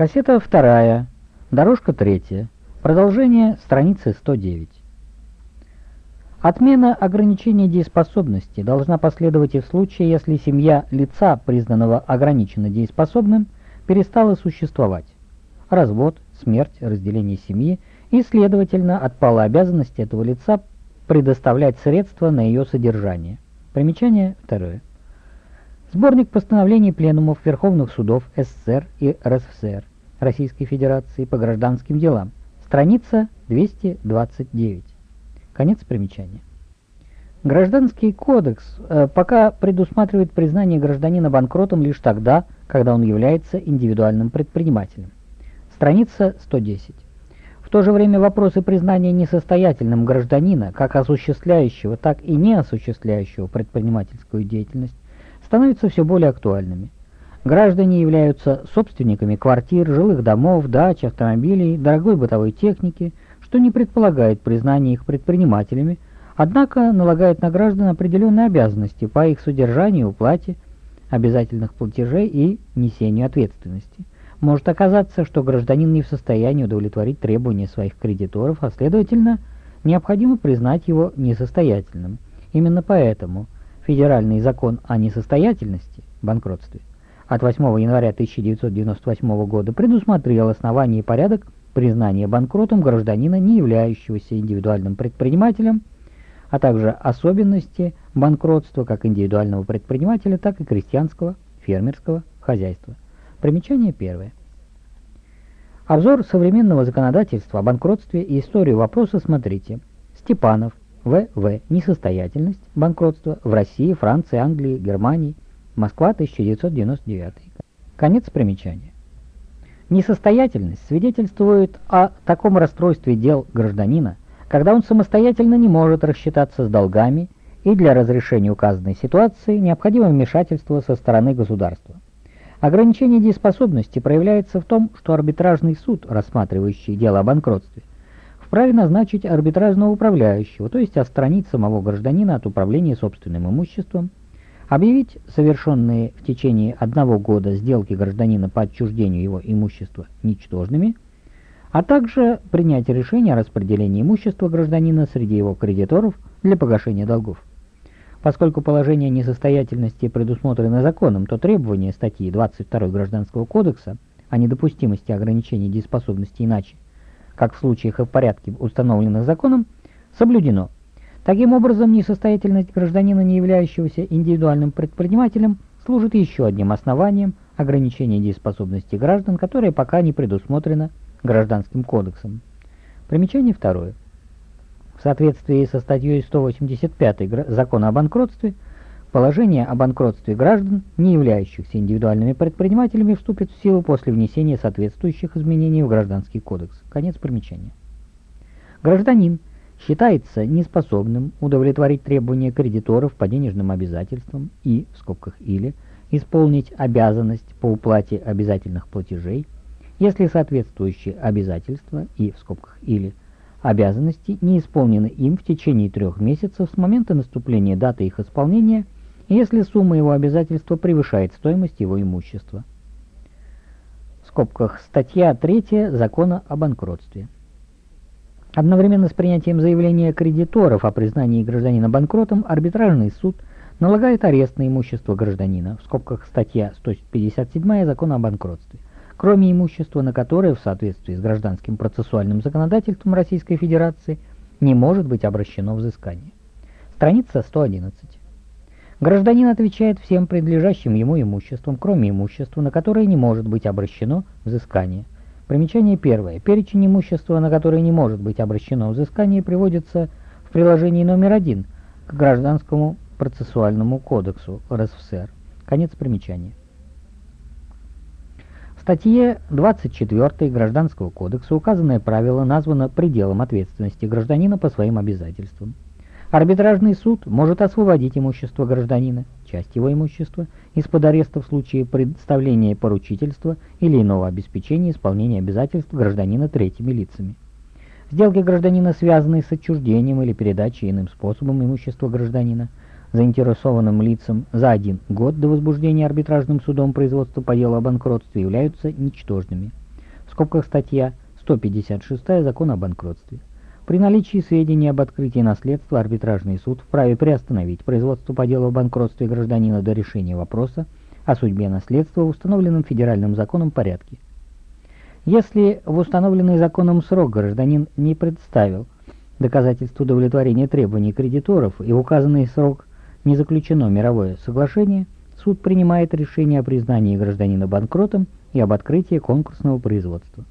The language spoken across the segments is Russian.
Кассета вторая, дорожка третья, продолжение страницы 109. Отмена ограничения дееспособности должна последовать и в случае, если семья лица, признанного ограниченно дееспособным, перестала существовать. Развод, смерть, разделение семьи и, следовательно, отпала обязанность этого лица предоставлять средства на ее содержание. Примечание второе. Сборник постановлений пленумов Верховных судов СССР и РСФСР Российской Федерации по гражданским делам. Страница 229. Конец примечания. Гражданский кодекс э, пока предусматривает признание гражданина банкротом лишь тогда, когда он является индивидуальным предпринимателем. Страница 110. В то же время вопросы признания несостоятельным гражданина, как осуществляющего, так и не осуществляющего предпринимательскую деятельность, становятся все более актуальными. Граждане являются собственниками квартир, жилых домов, дач, автомобилей, дорогой бытовой техники, что не предполагает признание их предпринимателями, однако налагает на граждан определенные обязанности по их содержанию, уплате, обязательных платежей и несению ответственности. Может оказаться, что гражданин не в состоянии удовлетворить требования своих кредиторов, а следовательно, необходимо признать его несостоятельным. Именно поэтому – Федеральный закон о несостоятельности, банкротстве, от 8 января 1998 года предусмотрел основание и порядок признания банкротом гражданина, не являющегося индивидуальным предпринимателем, а также особенности банкротства как индивидуального предпринимателя, так и крестьянского, фермерского хозяйства. Примечание первое. Обзор современного законодательства о банкротстве и историю вопроса смотрите. Степанов, в.В. Несостоятельность, банкротство в России, Франции, Англии, Германии. Москва, 1999. Конец примечания. Несостоятельность свидетельствует о таком расстройстве дел гражданина, когда он самостоятельно не может рассчитаться с долгами, и для разрешения указанной ситуации необходимо вмешательство со стороны государства. Ограничение дееспособности проявляется в том, что арбитражный суд, рассматривающий дело о банкротстве, вправе назначить арбитражного управляющего, то есть отстранить самого гражданина от управления собственным имуществом, объявить совершенные в течение одного года сделки гражданина по отчуждению его имущества ничтожными, а также принять решение о распределении имущества гражданина среди его кредиторов для погашения долгов. Поскольку положение несостоятельности предусмотрено законом, то требование статьи 22 Гражданского кодекса о недопустимости ограничения дееспособности иначе, как в случаях и в порядке, установленных законом, соблюдено. Таким образом, несостоятельность гражданина, не являющегося индивидуальным предпринимателем, служит еще одним основанием ограничения дееспособности граждан, которое пока не предусмотрено Гражданским кодексом. Примечание второе. В соответствии со статьей 185 Закона о банкротстве, Положение о банкротстве граждан, не являющихся индивидуальными предпринимателями, вступит в силу после внесения соответствующих изменений в Гражданский кодекс. Конец примечания. Гражданин считается неспособным удовлетворить требования кредиторов по денежным обязательствам и, в скобках или, исполнить обязанность по уплате обязательных платежей, если соответствующие обязательства и, в скобках или, обязанности не исполнены им в течение трех месяцев с момента наступления даты их исполнения – если сумма его обязательства превышает стоимость его имущества. В скобках статья 3 Закона о банкротстве. Одновременно с принятием заявления кредиторов о признании гражданина банкротом, арбитражный суд налагает арест на имущество гражданина, в скобках статья 157 Закона о банкротстве, кроме имущества, на которое в соответствии с гражданским процессуальным законодательством Российской Федерации не может быть обращено взыскание. Страница 111. Гражданин отвечает всем принадлежащим ему имуществом, кроме имущества, на которое не может быть обращено взыскание. Примечание первое. Перечень имущества, на которое не может быть обращено взыскание, приводится в приложении номер один к Гражданскому процессуальному кодексу РСФСР. Конец примечания. В статье 24 Гражданского кодекса указанное правило названо пределом ответственности гражданина по своим обязательствам. Арбитражный суд может освободить имущество гражданина, часть его имущества, из-под ареста в случае представления поручительства или иного обеспечения исполнения обязательств гражданина третьими лицами. Сделки гражданина, связанные с отчуждением или передачей иным способом имущества гражданина, заинтересованным лицам за один год до возбуждения арбитражным судом производства по делу о банкротстве являются ничтожными. в скобках статья 156 Закона о банкротстве. При наличии сведений об открытии наследства арбитражный суд вправе приостановить производство по делу о банкротстве гражданина до решения вопроса о судьбе наследства в установленном федеральным законом порядке. Если в установленный законом срок гражданин не представил доказательств удовлетворения требований кредиторов и в указанный срок не заключено мировое соглашение, суд принимает решение о признании гражданина банкротом и об открытии конкурсного производства.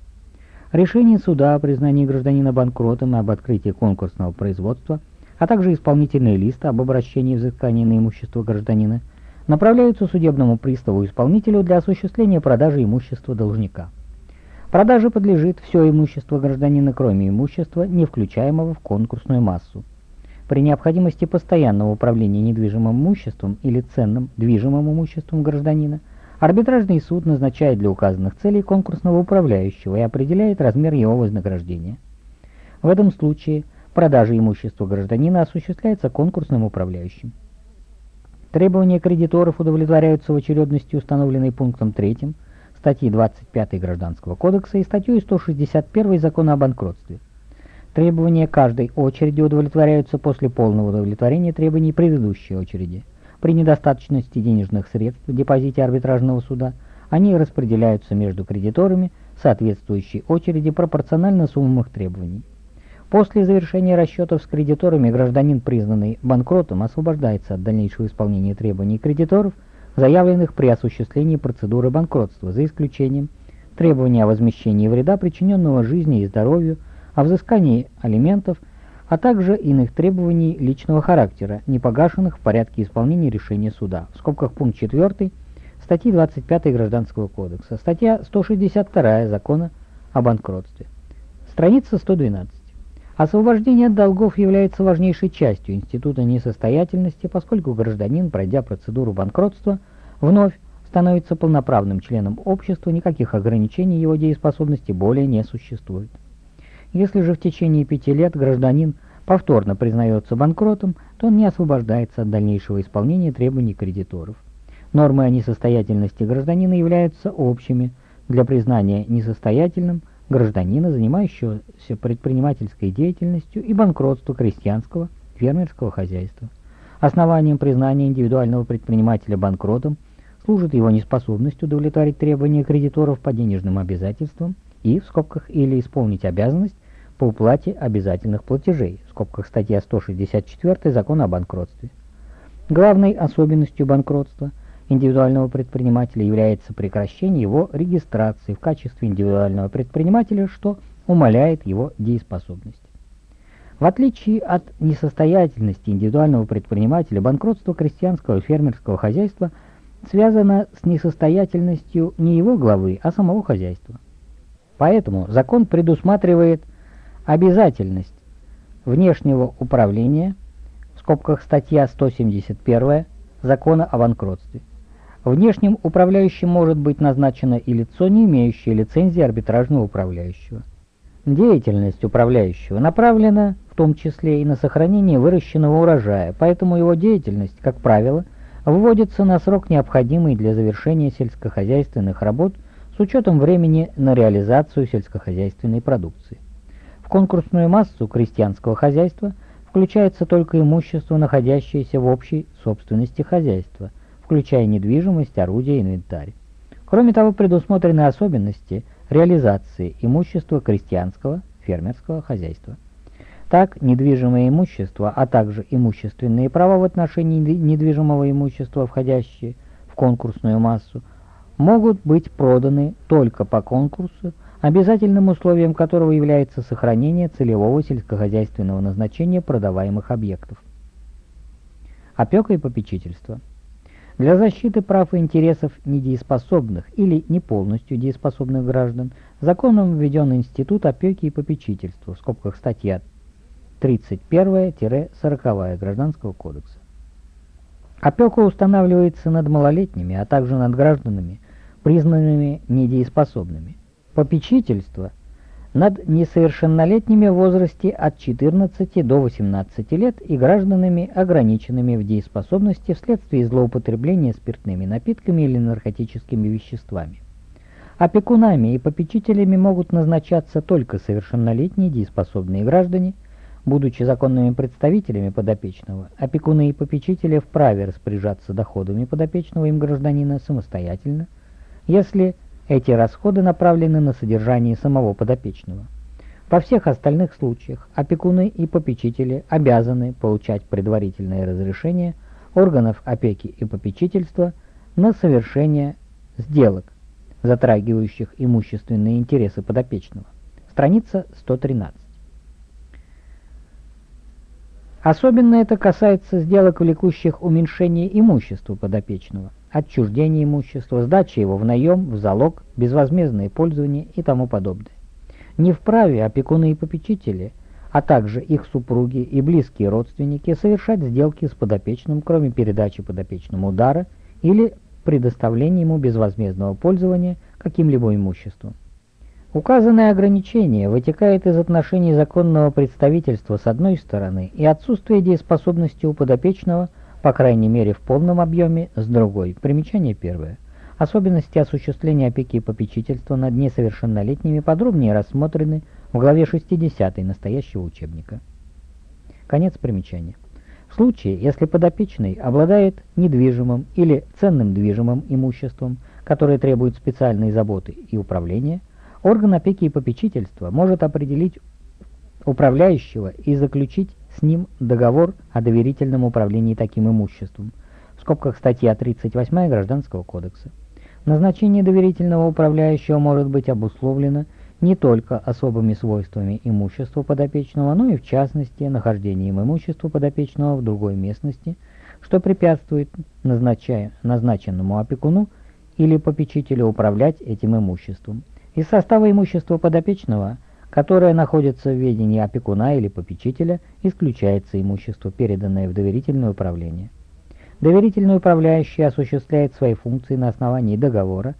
Решение суда о признании гражданина банкротом об открытии конкурсного производства, а также исполнительный лист об обращении взыскания на имущество гражданина направляются судебному приставу-исполнителю для осуществления продажи имущества должника. Продаже подлежит все имущество гражданина, кроме имущества, не включаемого в конкурсную массу. При необходимости постоянного управления недвижимым имуществом или ценным движимым имуществом гражданина Арбитражный суд назначает для указанных целей конкурсного управляющего и определяет размер его вознаграждения. В этом случае продажа имущества гражданина осуществляется конкурсным управляющим. Требования кредиторов удовлетворяются в очередности, установленной пунктом 3 статьи 25 Гражданского кодекса и статьей 161 Закона о банкротстве. Требования каждой очереди удовлетворяются после полного удовлетворения требований предыдущей очереди – при недостаточности денежных средств в депозите арбитражного суда они распределяются между кредиторами соответствующей очереди пропорционально суммам их требований. После завершения расчетов с кредиторами гражданин, признанный банкротом, освобождается от дальнейшего исполнения требований кредиторов, заявленных при осуществлении процедуры банкротства, за исключением требования о возмещении вреда, причиненного жизни и здоровью, о взыскании алиментов а также иных требований личного характера, не погашенных в порядке исполнения решения суда. В скобках пункт 4 статьи 25 Гражданского кодекса, статья 162 Закона о банкротстве. Страница 112. Освобождение от долгов является важнейшей частью института несостоятельности, поскольку гражданин, пройдя процедуру банкротства, вновь становится полноправным членом общества, никаких ограничений его дееспособности более не существует. Если же в течение пяти лет гражданин повторно признается банкротом, то он не освобождается от дальнейшего исполнения требований кредиторов. Нормы о несостоятельности гражданина являются общими для признания несостоятельным гражданина, занимающегося предпринимательской деятельностью и банкротства крестьянского фермерского хозяйства. Основанием признания индивидуального предпринимателя банкротом служит его неспособность удовлетворить требования кредиторов по денежным обязательствам и, в скобках, или исполнить обязанность по уплате обязательных платежей, в скобках статья 164 Закона о банкротстве. Главной особенностью банкротства индивидуального предпринимателя является прекращение его регистрации в качестве индивидуального предпринимателя, что умаляет его дееспособность. В отличие от несостоятельности индивидуального предпринимателя, банкротство крестьянского и фермерского хозяйства связано с несостоятельностью не его главы, а самого хозяйства. Поэтому закон предусматривает обязательность внешнего управления, в скобках статья 171 Закона о банкротстве. Внешним управляющим может быть назначено и лицо, не имеющее лицензии арбитражного управляющего. Деятельность управляющего направлена в том числе и на сохранение выращенного урожая, поэтому его деятельность, как правило, вводится на срок, необходимый для завершения сельскохозяйственных работ – с учетом времени на реализацию сельскохозяйственной продукции. Конкурсную массу крестьянского хозяйства включается только имущество, находящееся в общей собственности хозяйства, включая недвижимость, орудия, инвентарь. Кроме того, предусмотрены особенности реализации имущества крестьянского фермерского хозяйства. Так, недвижимое имущество, а также имущественные права в отношении недвижимого имущества, входящие в конкурсную массу, могут быть проданы только по конкурсу, обязательным условием которого является сохранение целевого сельскохозяйственного назначения продаваемых объектов. Опека и попечительство. Для защиты прав и интересов недееспособных или не полностью дееспособных граждан законом введен институт опеки и попечительства, в скобках статья 31-40 Гражданского кодекса. Опека устанавливается над малолетними, а также над гражданами, признанными недееспособными. Попечительство над несовершеннолетними в возрасте от 14 до 18 лет и гражданами, ограниченными в дееспособности вследствие злоупотребления спиртными напитками или наркотическими веществами. Опекунами и попечителями могут назначаться только совершеннолетние дееспособные граждане, будучи законными представителями подопечного, опекуны и попечители вправе распоряжаться доходами подопечного им гражданина самостоятельно, если эти расходы направлены на содержание самого подопечного. Во всех остальных случаях опекуны и попечители обязаны получать предварительное разрешение органов опеки и попечительства на совершение сделок, затрагивающих имущественные интересы подопечного. Страница 113. Особенно это касается сделок, влекущих уменьшение имущества подопечного, отчуждение имущества, сдача его в наем, в залог, безвозмездное пользование и тому подобное. Не вправе опекуны и попечители, а также их супруги и близкие родственники совершать сделки с подопечным, кроме передачи подопечному удара или предоставления ему безвозмездного пользования каким-либо имуществом. Указанное ограничение вытекает из отношений законного представительства с одной стороны и отсутствия дееспособности у подопечного, по крайней мере в полном объеме, с другой. Примечание первое. Особенности осуществления опеки и попечительства над несовершеннолетними подробнее рассмотрены в главе 60 настоящего учебника. Конец примечания. В случае, если подопечный обладает недвижимым или ценным движимым имуществом, которое требует специальной заботы и управления, Орган опеки и попечительства может определить управляющего и заключить с ним договор о доверительном управлении таким имуществом, в скобках статья 38 Гражданского кодекса. Назначение доверительного управляющего может быть обусловлено не только особыми свойствами имущества подопечного, но и в частности нахождением имущества подопечного в другой местности, что препятствует назначенному опекуну или попечителю управлять этим имуществом. Из состава имущества подопечного, которое находится в ведении опекуна или попечителя, исключается имущество, переданное в доверительное управление. Доверительный управляющий осуществляет свои функции на основании договора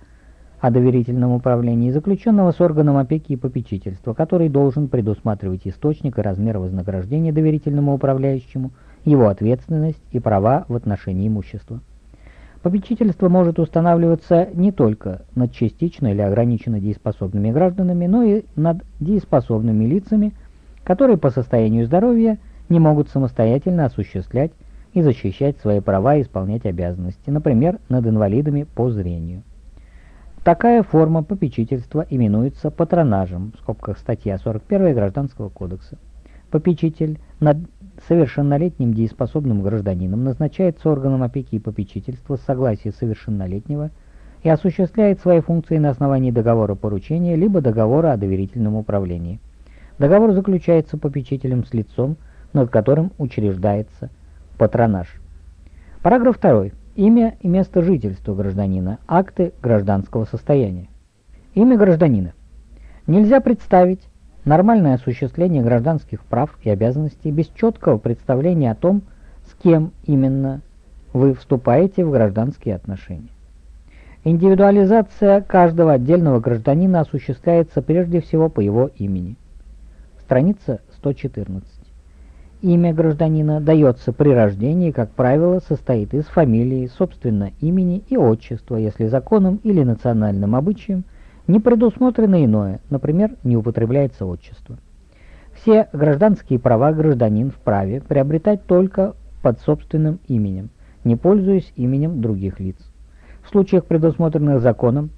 о доверительном управлении, заключенного с органом опеки и попечительства, который должен предусматривать источник и размер вознаграждения доверительному управляющему, его ответственность и права в отношении имущества. Попечительство может устанавливаться не только над частично или ограниченно дееспособными гражданами, но и над дееспособными лицами, которые по состоянию здоровья не могут самостоятельно осуществлять и защищать свои права и исполнять обязанности, например, над инвалидами по зрению. Такая форма попечительства именуется патронажем, в скобках статья 41 Гражданского кодекса. Попечитель над совершеннолетним дееспособным гражданином назначается органом опеки и попечительства с согласия совершеннолетнего и осуществляет свои функции на основании договора поручения либо договора о доверительном управлении. Договор заключается попечителем с лицом, над которым учреждается патронаж. Параграф 2. Имя и место жительства гражданина. Акты гражданского состояния. Имя гражданина. Нельзя представить нормальное осуществление гражданских прав и обязанностей без четкого представления о том, с кем именно вы вступаете в гражданские отношения. Индивидуализация каждого отдельного гражданина осуществляется прежде всего по его имени. Страница 114. Имя гражданина дается при рождении, как правило, состоит из фамилии, собственно, имени и отчества, если законом или национальным обычаем – не предусмотрено иное, например, не употребляется отчество. Все гражданские права гражданин вправе приобретать только под собственным именем, не пользуясь именем других лиц. В случаях, предусмотренных законом,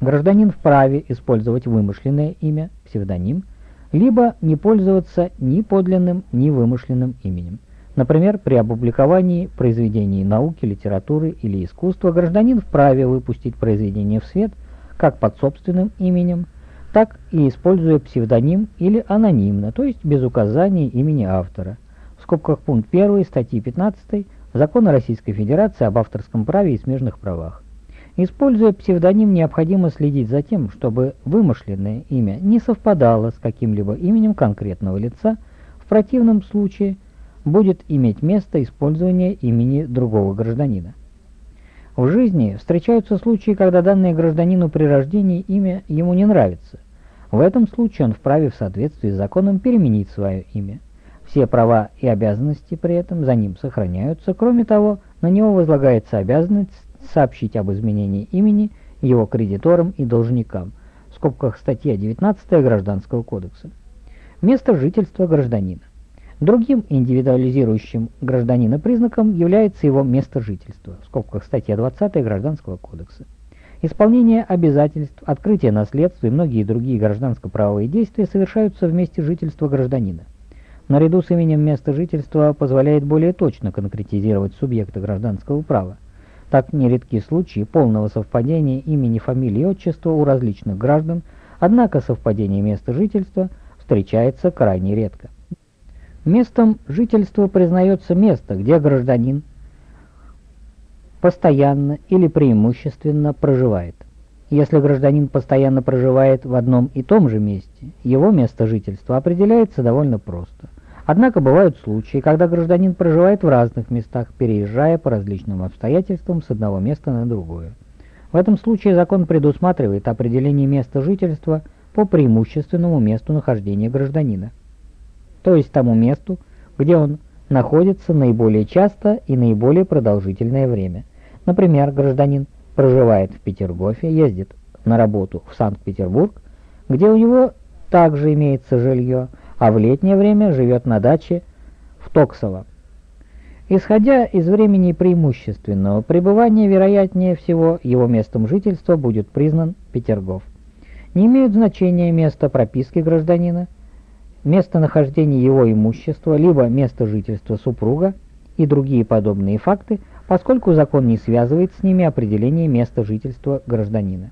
гражданин вправе использовать вымышленное имя, псевдоним, либо не пользоваться ни подлинным, ни вымышленным именем. Например, при опубликовании произведений науки, литературы или искусства гражданин вправе выпустить произведение в свет как под собственным именем, так и используя псевдоним или анонимно, то есть без указания имени автора. В скобках пункт 1 статьи 15 Закона Российской Федерации об авторском праве и смежных правах. Используя псевдоним, необходимо следить за тем, чтобы вымышленное имя не совпадало с каким-либо именем конкретного лица, в противном случае будет иметь место использование имени другого гражданина. В жизни встречаются случаи, когда данное гражданину при рождении имя ему не нравится. В этом случае он вправе в соответствии с законом переменить свое имя. Все права и обязанности при этом за ним сохраняются. Кроме того, на него возлагается обязанность сообщить об изменении имени его кредиторам и должникам, в скобках статья 19 Гражданского кодекса. Место жительства гражданина. Другим индивидуализирующим гражданина признаком является его место жительства, в скобках статья 20 Гражданского кодекса. Исполнение обязательств, открытие наследства и многие другие гражданско-правовые действия совершаются в месте жительства гражданина. Наряду с именем места жительства позволяет более точно конкретизировать субъекта гражданского права. Так нередки случаи полного совпадения имени, фамилии и отчества у различных граждан, однако совпадение места жительства встречается крайне редко. Местом жительства признается место, где гражданин постоянно или преимущественно проживает. Если гражданин постоянно проживает в одном и том же месте, его место жительства определяется довольно просто. Однако бывают случаи, когда гражданин проживает в разных местах, переезжая по различным обстоятельствам с одного места на другое. В этом случае закон предусматривает определение места жительства по преимущественному месту нахождения гражданина то есть тому месту, где он находится наиболее часто и наиболее продолжительное время. Например, гражданин проживает в Петергофе, ездит на работу в Санкт-Петербург, где у него также имеется жилье, а в летнее время живет на даче в Токсово. Исходя из времени преимущественного пребывания, вероятнее всего, его местом жительства будет признан Петергоф. Не имеют значения место прописки гражданина, местонахождение его имущества, либо место жительства супруга и другие подобные факты, поскольку закон не связывает с ними определение места жительства гражданина.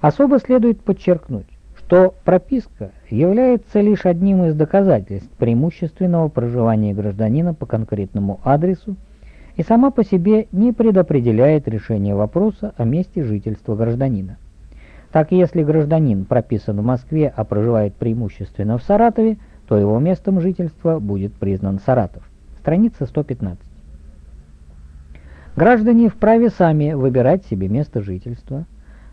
Особо следует подчеркнуть, что прописка является лишь одним из доказательств преимущественного проживания гражданина по конкретному адресу и сама по себе не предопределяет решение вопроса о месте жительства гражданина. Так, если гражданин прописан в Москве, а проживает преимущественно в Саратове, то его местом жительства будет признан Саратов. Страница 115. Граждане вправе сами выбирать себе место жительства,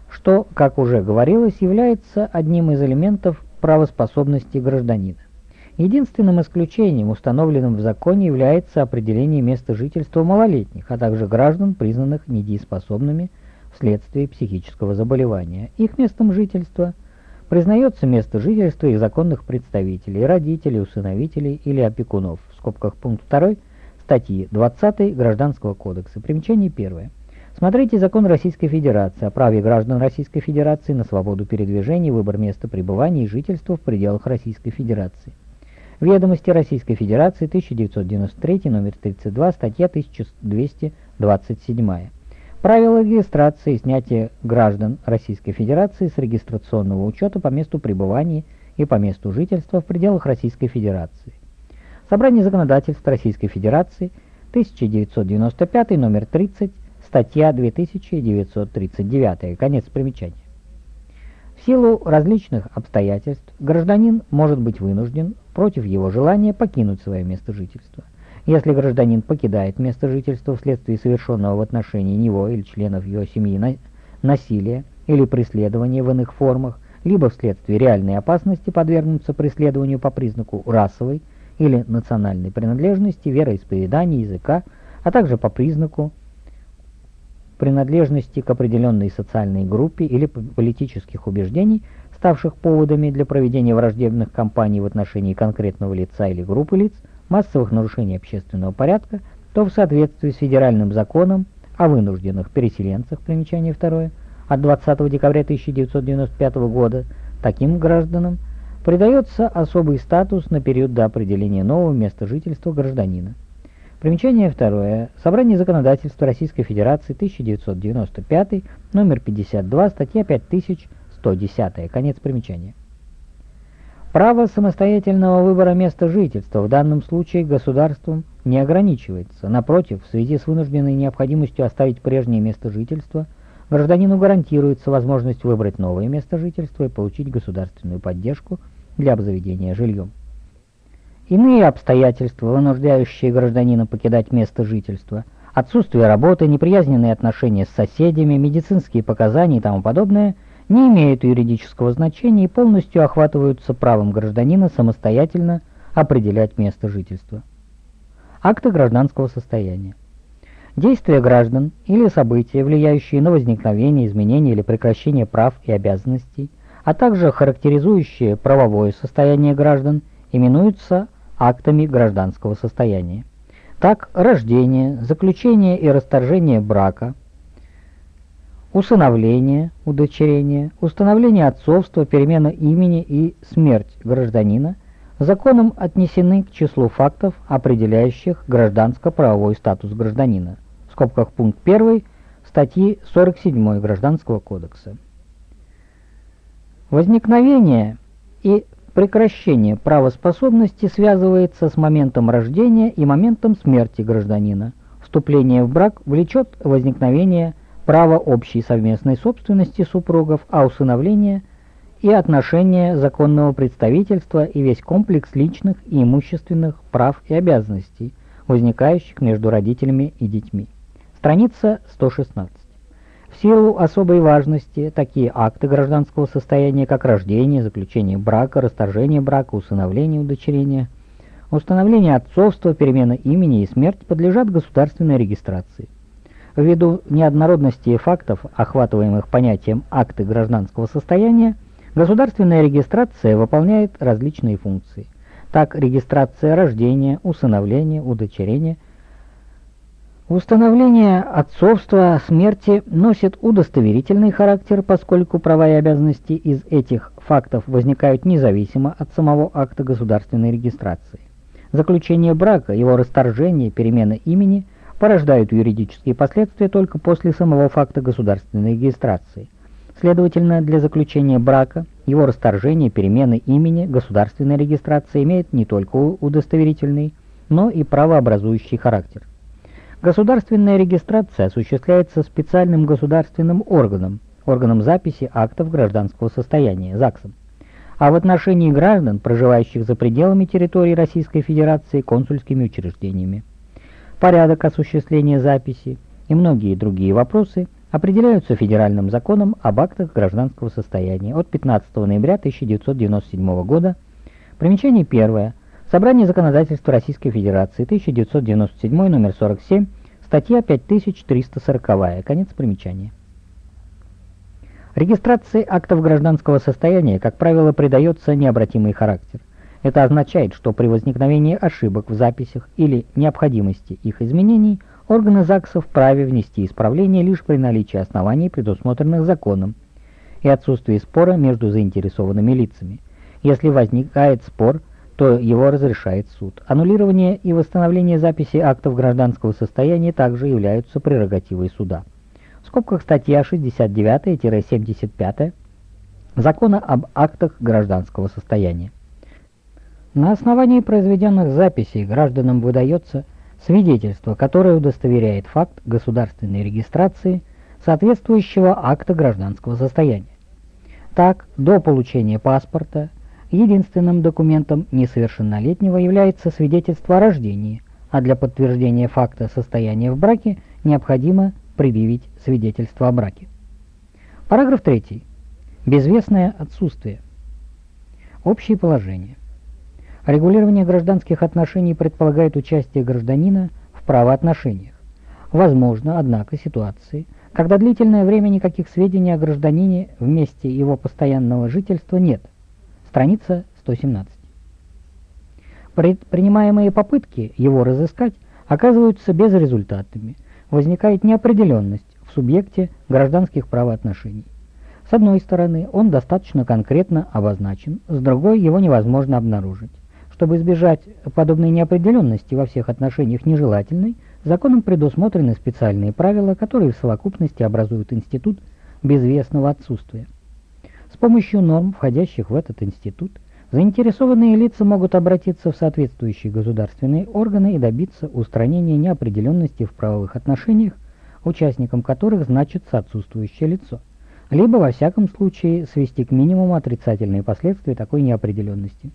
что, как уже говорилось, является одним из элементов правоспособности гражданина. Единственным исключением, установленным в законе, является определение места жительства малолетних, а также граждан, признанных недееспособными вследствие психического заболевания. Их местом жительства признается место жительства их законных представителей, родителей, усыновителей или опекунов. В скобках пункт 2 статьи 20 Гражданского кодекса. Примечание первое. Смотрите закон Российской Федерации о праве граждан Российской Федерации на свободу передвижения, выбор места пребывания и жительства в пределах Российской Федерации. Ведомости Российской Федерации, 1993, номер 32, статья 1227. Правила регистрации и снятия граждан Российской Федерации с регистрационного учета по месту пребывания и по месту жительства в пределах Российской Федерации. Собрание законодательства Российской Федерации, 1995, номер 30, статья 2939, конец примечания. В силу различных обстоятельств гражданин может быть вынужден против его желания покинуть свое место жительства – если гражданин покидает место жительства вследствие совершенного в отношении него или членов его семьи насилия или преследования в иных формах, либо вследствие реальной опасности подвергнуться преследованию по признаку расовой или национальной принадлежности, вероисповедания, языка, а также по признаку принадлежности к определенной социальной группе или политических убеждений, ставших поводами для проведения враждебных кампаний в отношении конкретного лица или группы лиц, массовых нарушений общественного порядка, то в соответствии с федеральным законом о вынужденных переселенцах, примечание второе, от 20 декабря 1995 года, таким гражданам придается особый статус на период до определения нового места жительства гражданина. Примечание второе. Собрание законодательства Российской Федерации 1995, номер 52, статья 5110. Конец примечания. Право самостоятельного выбора места жительства в данном случае государством не ограничивается. Напротив, в связи с вынужденной необходимостью оставить прежнее место жительства, гражданину гарантируется возможность выбрать новое место жительства и получить государственную поддержку для обзаведения жильем. Иные обстоятельства, вынуждающие гражданина покидать место жительства, отсутствие работы, неприязненные отношения с соседями, медицинские показания и тому подобное – не имеют юридического значения и полностью охватываются правом гражданина самостоятельно определять место жительства. Акты гражданского состояния. Действия граждан или события, влияющие на возникновение, изменение или прекращение прав и обязанностей, а также характеризующие правовое состояние граждан, именуются актами гражданского состояния. Так, рождение, заключение и расторжение брака, усыновление, удочерение, установление отцовства, перемена имени и смерть гражданина законом отнесены к числу фактов, определяющих гражданско-правовой статус гражданина – скобках пункт 1 статьи 47 Гражданского кодекса. Возникновение и прекращение правоспособности связывается с моментом рождения и моментом смерти гражданина. Вступление в брак влечет возникновение права общей совместной собственности супругов, а усыновление и отношения законного представительства и весь комплекс личных и имущественных прав и обязанностей, возникающих между родителями и детьми. Страница 116. В силу особой важности такие акты гражданского состояния, как рождение, заключение брака, расторжение брака, усыновление, удочерение, установление отцовства, перемена имени и смерть подлежат государственной регистрации. Ввиду неоднородности фактов, охватываемых понятием акты гражданского состояния, государственная регистрация выполняет различные функции. Так, регистрация рождения, усыновления, удочерения – Установление отцовства смерти носит удостоверительный характер, поскольку права и обязанности из этих фактов возникают независимо от самого акта государственной регистрации. Заключение брака, его расторжение, перемена имени порождают юридические последствия только после самого факта государственной регистрации. Следовательно, для заключения брака, его расторжения, перемены имени государственная регистрация имеет не только удостоверительный, но и правообразующий характер. Государственная регистрация осуществляется специальным государственным органом, органом записи актов гражданского состояния, ЗАГСом, а в отношении граждан, проживающих за пределами территории Российской Федерации, консульскими учреждениями. Порядок осуществления записи и многие другие вопросы определяются федеральным законом об актах гражданского состояния от 15 ноября 1997 года. Примечание первое. Собрание законодательства Российской Федерации, 1997, номер 47, статья 5340, конец примечания. Регистрации актов гражданского состояния, как правило, придается необратимый характер. Это означает, что при возникновении ошибок в записях или необходимости их изменений органы ЗАГСа вправе внести исправление лишь при наличии оснований, предусмотренных законом, и отсутствии спора между заинтересованными лицами. Если возникает спор, то его разрешает суд. Аннулирование и восстановление записи актов гражданского состояния также являются прерогативой суда. В скобках статья 69-75 Закона об актах гражданского состояния. На основании произведенных записей гражданам выдается свидетельство, которое удостоверяет факт государственной регистрации соответствующего акта гражданского состояния. Так, до получения паспорта Единственным документом несовершеннолетнего является свидетельство о рождении, а для подтверждения факта состояния в браке необходимо предъявить свидетельство о браке. Параграф 3. Безвестное отсутствие. Общие положения. Регулирование гражданских отношений предполагает участие гражданина в правоотношениях. Возможно, однако, ситуации, когда длительное время никаких сведений о гражданине в месте его постоянного жительства нет – Страница 117. Предпринимаемые попытки его разыскать оказываются безрезультатными. Возникает неопределенность в субъекте гражданских правоотношений. С одной стороны, он достаточно конкретно обозначен, с другой его невозможно обнаружить. Чтобы избежать подобной неопределенности во всех отношениях нежелательной, законом предусмотрены специальные правила, которые в совокупности образуют институт безвестного отсутствия. С помощью норм, входящих в этот институт, заинтересованные лица могут обратиться в соответствующие государственные органы и добиться устранения неопределенности в правовых отношениях, участником которых значится отсутствующее лицо, либо, во всяком случае, свести к минимуму отрицательные последствия такой неопределенности.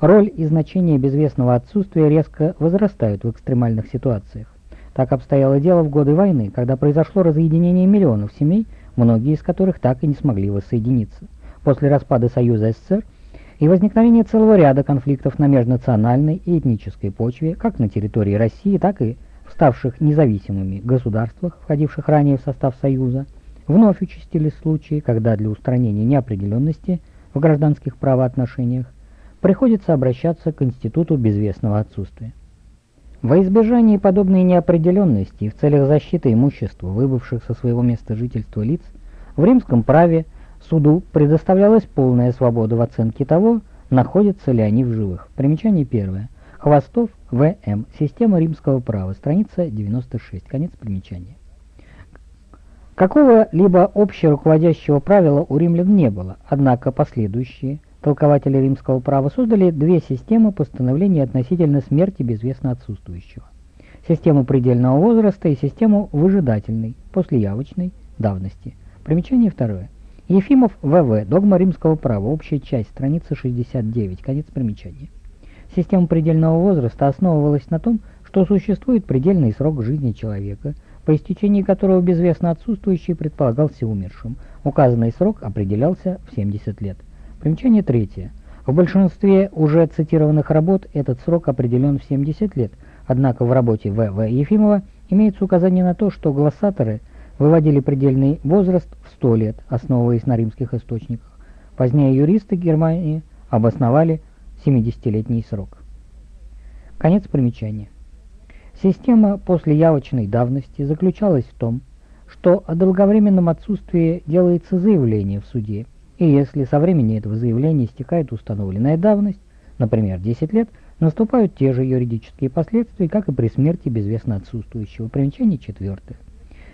Роль и значение безвестного отсутствия резко возрастают в экстремальных ситуациях. Так обстояло дело в годы войны, когда произошло разъединение миллионов семей, многие из которых так и не смогли воссоединиться. После распада Союза СССР и возникновения целого ряда конфликтов на межнациональной и этнической почве, как на территории России, так и в ставших независимыми государствах, входивших ранее в состав Союза, вновь участились случаи, когда для устранения неопределенности в гражданских правоотношениях приходится обращаться к институту безвестного отсутствия. Во избежание подобной неопределенности в целях защиты имущества, выбывших со своего места жительства лиц, в римском праве суду предоставлялась полная свобода в оценке того, находятся ли они в живых. Примечание первое. Хвостов, В.М. Система римского права. Страница 96. Конец примечания. Какого-либо общеруководящего правила у римлян не было, однако последующие – толкователи римского права создали две системы постановления относительно смерти безвестно отсутствующего. Систему предельного возраста и систему выжидательной, послеявочной давности. Примечание второе. Ефимов В.В. Догма римского права. Общая часть. Страница 69. Конец примечания. Система предельного возраста основывалась на том, что существует предельный срок жизни человека, по истечении которого безвестно отсутствующий предполагался умершим. Указанный срок определялся в 70 лет. Примечание третье. В большинстве уже цитированных работ этот срок определен в 70 лет, однако в работе В.В. Ефимова имеется указание на то, что глоссаторы выводили предельный возраст в 100 лет, основываясь на римских источниках. Позднее юристы Германии обосновали 70-летний срок. Конец примечания. Система после явочной давности заключалась в том, что о долговременном отсутствии делается заявление в суде, и если со времени этого заявления истекает установленная давность, например, 10 лет, наступают те же юридические последствия, как и при смерти безвестно отсутствующего. Примечание четвертое.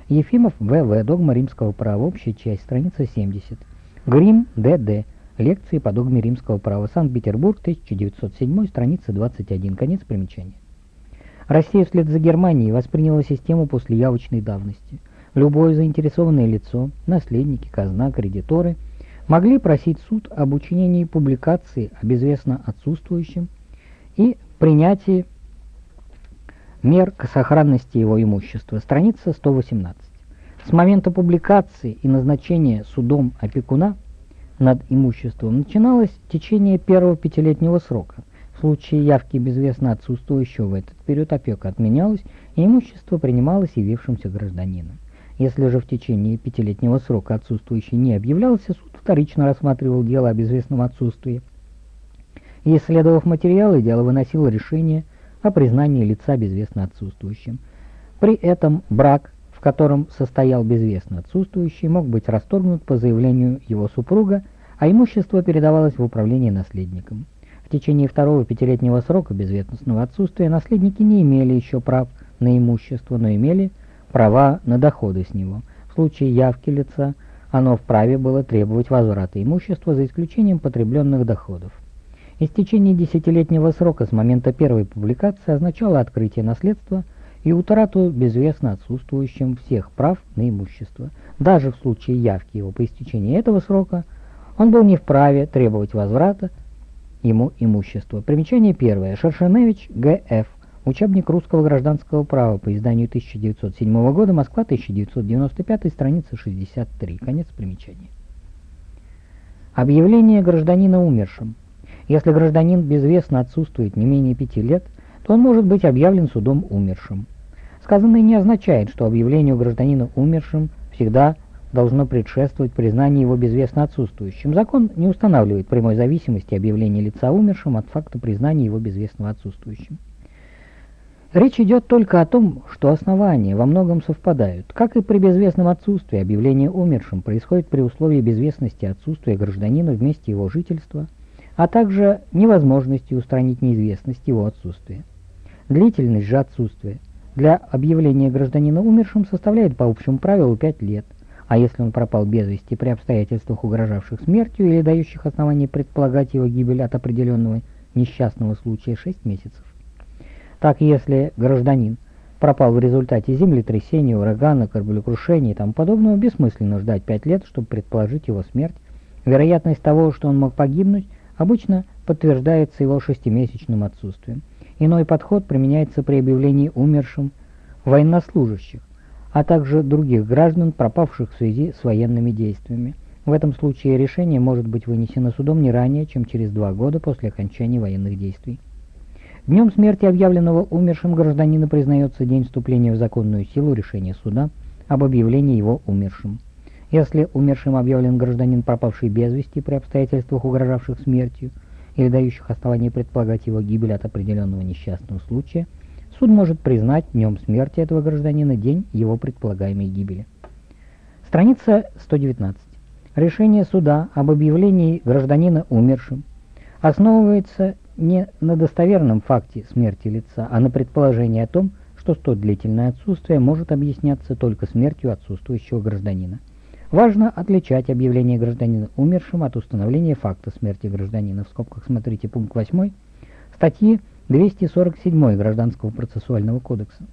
Ефимов В.В. Догма римского права. Общая часть. Страница 70. Грим Д.Д. Лекции по догме римского права. Санкт-Петербург, 1907, страница 21. Конец примечания. Россия вслед за Германией восприняла систему после явочной давности. Любое заинтересованное лицо, наследники, казна, кредиторы – могли просить суд об учинении публикации об известно отсутствующем и принятии мер к сохранности его имущества. Страница 118. С момента публикации и назначения судом опекуна над имуществом начиналось течение первого пятилетнего срока. В случае явки безвестно отсутствующего в этот период опека отменялась, и имущество принималось явившимся гражданином. Если же в течение пятилетнего срока отсутствующий не объявлялся, вторично рассматривал дело о безвестном отсутствии. И, исследовав материалы, дело выносило решение о признании лица безвестно отсутствующим. При этом брак, в котором состоял безвестно отсутствующий, мог быть расторгнут по заявлению его супруга, а имущество передавалось в управление наследникам. В течение второго пятилетнего срока безвестностного отсутствия наследники не имели еще прав на имущество, но имели права на доходы с него. В случае явки лица – оно вправе было требовать возврата имущества за исключением потребленных доходов. Истечение десятилетнего срока с момента первой публикации означало открытие наследства и утрату безвестно отсутствующим всех прав на имущество. Даже в случае явки его по истечении этого срока он был не вправе требовать возврата ему имущества. Примечание первое. Шершеневич Г.Ф. Учебник русского гражданского права по изданию 1907 года, Москва, 1995, страница 63. Конец примечания. Объявление гражданина умершим. Если гражданин безвестно отсутствует не менее пяти лет, то он может быть объявлен судом умершим. Сказанное не означает, что объявлению гражданина умершим всегда должно предшествовать признание его безвестно отсутствующим. Закон не устанавливает прямой зависимости объявления лица умершим от факта признания его безвестного отсутствующим. Речь идет только о том, что основания во многом совпадают. Как и при безвестном отсутствии, объявление умершим происходит при условии безвестности отсутствия гражданина в месте его жительства, а также невозможности устранить неизвестность его отсутствия. Длительность же отсутствия для объявления гражданина умершим составляет по общему правилу 5 лет, а если он пропал без вести при обстоятельствах, угрожавших смертью или дающих основания предполагать его гибель от определенного несчастного случая 6 месяцев. Так, если гражданин пропал в результате землетрясения, урагана, кораблекрушения и тому подобного, бессмысленно ждать 5 лет, чтобы предположить его смерть. Вероятность того, что он мог погибнуть, обычно подтверждается его шестимесячным отсутствием. Иной подход применяется при объявлении умершим военнослужащих, а также других граждан, пропавших в связи с военными действиями. В этом случае решение может быть вынесено судом не ранее, чем через два года после окончания военных действий. Днем смерти объявленного умершим гражданина признается день вступления в законную силу решения суда об объявлении его умершим. Если умершим объявлен гражданин, пропавший без вести при обстоятельствах, угрожавших смертью, или дающих основания предполагать его гибель от определенного несчастного случая, суд может признать днем смерти этого гражданина день его предполагаемой гибели. Страница 119. Решение суда об объявлении гражданина умершим основывается не на достоверном факте смерти лица, а на предположении о том, что столь длительное отсутствие может объясняться только смертью отсутствующего гражданина. Важно отличать объявление гражданина умершим от установления факта смерти гражданина. В скобках смотрите пункт 8 статьи 247 Гражданского процессуального кодекса.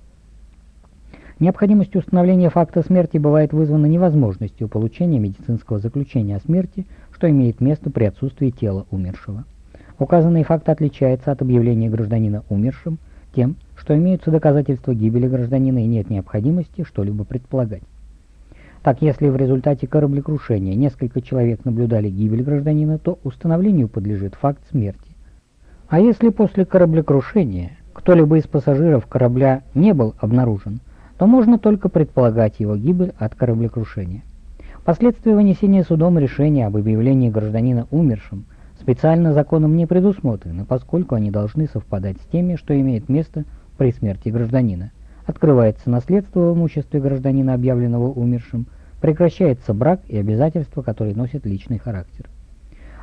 Необходимость установления факта смерти бывает вызвана невозможностью получения медицинского заключения о смерти, что имеет место при отсутствии тела умершего. Указанный факт отличается от объявления гражданина умершим тем, что имеются доказательства гибели гражданина и нет необходимости что-либо предполагать. Так, если в результате кораблекрушения несколько человек наблюдали гибель гражданина, то установлению подлежит факт смерти. А если после кораблекрушения кто-либо из пассажиров корабля не был обнаружен, то можно только предполагать его гибель от кораблекрушения. Последствия вынесения судом решения об объявлении гражданина умершим специально законом не предусмотрены, поскольку они должны совпадать с теми, что имеет место при смерти гражданина открывается наследство в имуществе гражданина, объявленного умершим, прекращается брак и обязательства, которые носят личный характер.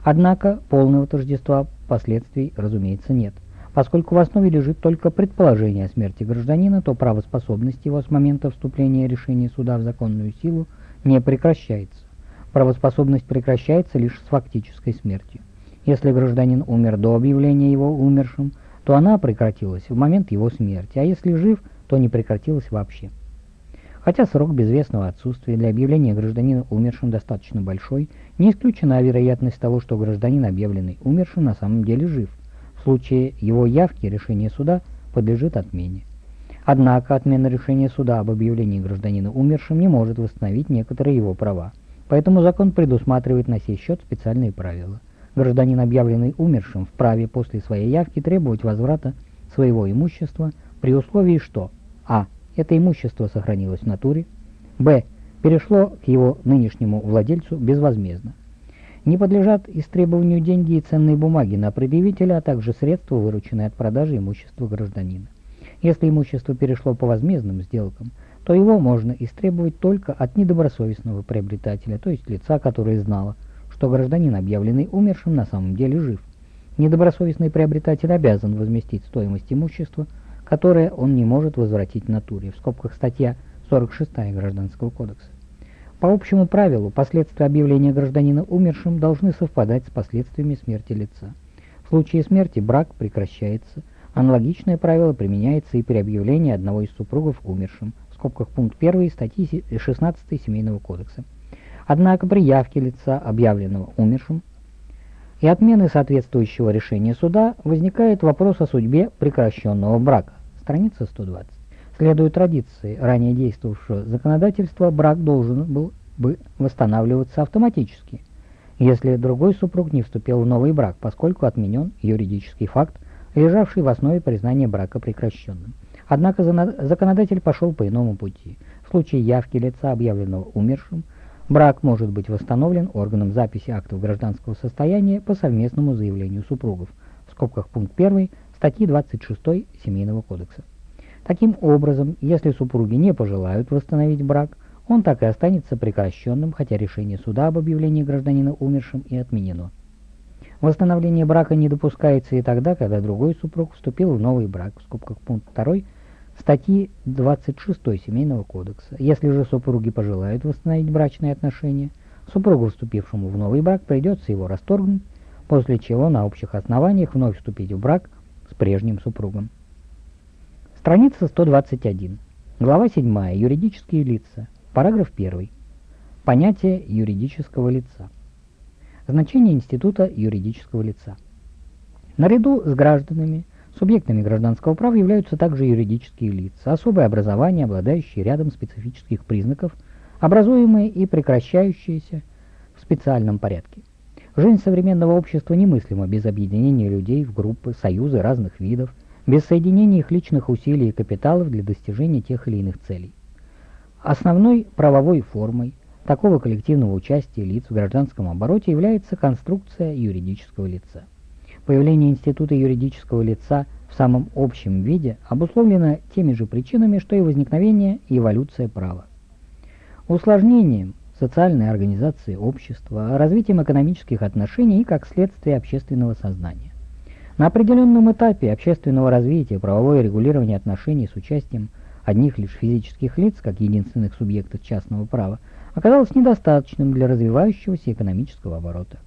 Однако полного тождества последствий, разумеется, нет. Поскольку в основе лежит только предположение о смерти гражданина, то правоспособность его с момента вступления решения суда в законную силу не прекращается. Правоспособность прекращается лишь с фактической смертью. Если гражданин умер до объявления его умершим, то она прекратилась в момент его смерти, а если жив – то не прекратилось вообще. Хотя срок безвестного отсутствия для объявления гражданина умершим достаточно большой, не исключена вероятность того, что гражданин, объявленный умершим, на самом деле жив. В случае его явки решение суда подлежит отмене. Однако отмена решения суда об объявлении гражданина умершим не может восстановить некоторые его права. Поэтому закон предусматривает на сей счет специальные правила. Гражданин, объявленный умершим, вправе после своей явки требовать возврата своего имущества при условии, что а. Это имущество сохранилось в натуре. Б. Перешло к его нынешнему владельцу безвозмездно. Не подлежат истребованию деньги и ценные бумаги на предъявителя, а также средства, вырученные от продажи имущества гражданина. Если имущество перешло по возмездным сделкам, то его можно истребовать только от недобросовестного приобретателя, то есть лица, которое знало, что гражданин, объявленный умершим, на самом деле жив. Недобросовестный приобретатель обязан возместить стоимость имущества, которое он не может возвратить натуре, в скобках статья 46 Гражданского кодекса. По общему правилу, последствия объявления гражданина умершим должны совпадать с последствиями смерти лица. В случае смерти брак прекращается. Аналогичное правило применяется и при объявлении одного из супругов умершим, в скобках пункт 1 статьи 16 Семейного кодекса. Однако при явке лица, объявленного умершим, и отмены соответствующего решения суда возникает вопрос о судьбе прекращенного брака страница 120. Следуя традиции ранее действовавшего законодательства, брак должен был бы восстанавливаться автоматически, если другой супруг не вступил в новый брак, поскольку отменен юридический факт, лежавший в основе признания брака прекращенным. Однако законодатель пошел по иному пути. В случае явки лица, объявленного умершим, брак может быть восстановлен органом записи актов гражданского состояния по совместному заявлению супругов. В скобках пункт 1 статьи 26 Семейного кодекса. Таким образом, если супруги не пожелают восстановить брак, он так и останется прекращенным, хотя решение суда об объявлении гражданина умершим и отменено. Восстановление брака не допускается и тогда, когда другой супруг вступил в новый брак, в скобках пункт 2 статьи 26 Семейного кодекса. Если же супруги пожелают восстановить брачные отношения, супругу, вступившему в новый брак, придется его расторгнуть, после чего на общих основаниях вновь вступить в брак с прежним супругом. Страница 121. Глава 7. Юридические лица. Параграф 1. Понятие юридического лица. Значение института юридического лица. Наряду с гражданами, субъектами гражданского права являются также юридические лица, особое образование, обладающие рядом специфических признаков, образуемые и прекращающиеся в специальном порядке. Жизнь современного общества немыслима без объединения людей в группы, союзы разных видов, без соединения их личных усилий и капиталов для достижения тех или иных целей. Основной правовой формой такого коллективного участия лиц в гражданском обороте является конструкция юридического лица. Появление института юридического лица в самом общем виде обусловлено теми же причинами, что и возникновение и эволюция права. Усложнением социальной организации общества, развитием экономических отношений и как следствие общественного сознания. На определенном этапе общественного развития правовое регулирование отношений с участием одних лишь физических лиц, как единственных субъектов частного права, оказалось недостаточным для развивающегося экономического оборота.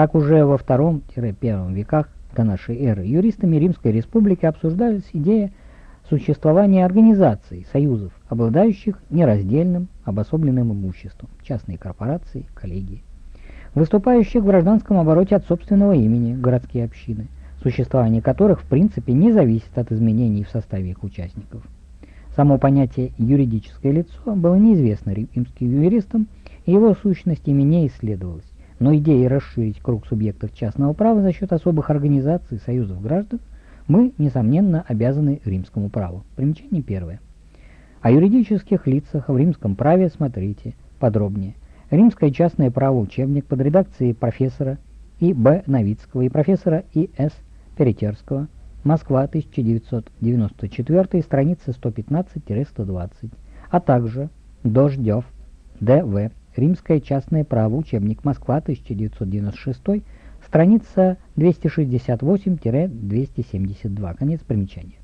Так уже во II-I веках до нашей эры юристами Римской Республики обсуждалась идея существования организаций, союзов, обладающих нераздельным, обособленным имуществом, частные корпорации, коллегии, выступающих в гражданском обороте от собственного имени, городские общины, существование которых в принципе не зависит от изменений в составе их участников. Само понятие «юридическое лицо» было неизвестно римским юристам, и его сущность ими не исследовалась. Но идея расширить круг субъектов частного права за счет особых организаций союзов граждан мы, несомненно, обязаны римскому праву. Примечание первое. О юридических лицах в римском праве смотрите подробнее. Римское частное право учебник под редакцией профессора И. Б. Новицкого и профессора И. С. Перетерского – Москва, 1994, страница 115-120, а также Дождев, Д.В., Римское частное право, учебник Москва, 1996, страница 268-272, конец примечания.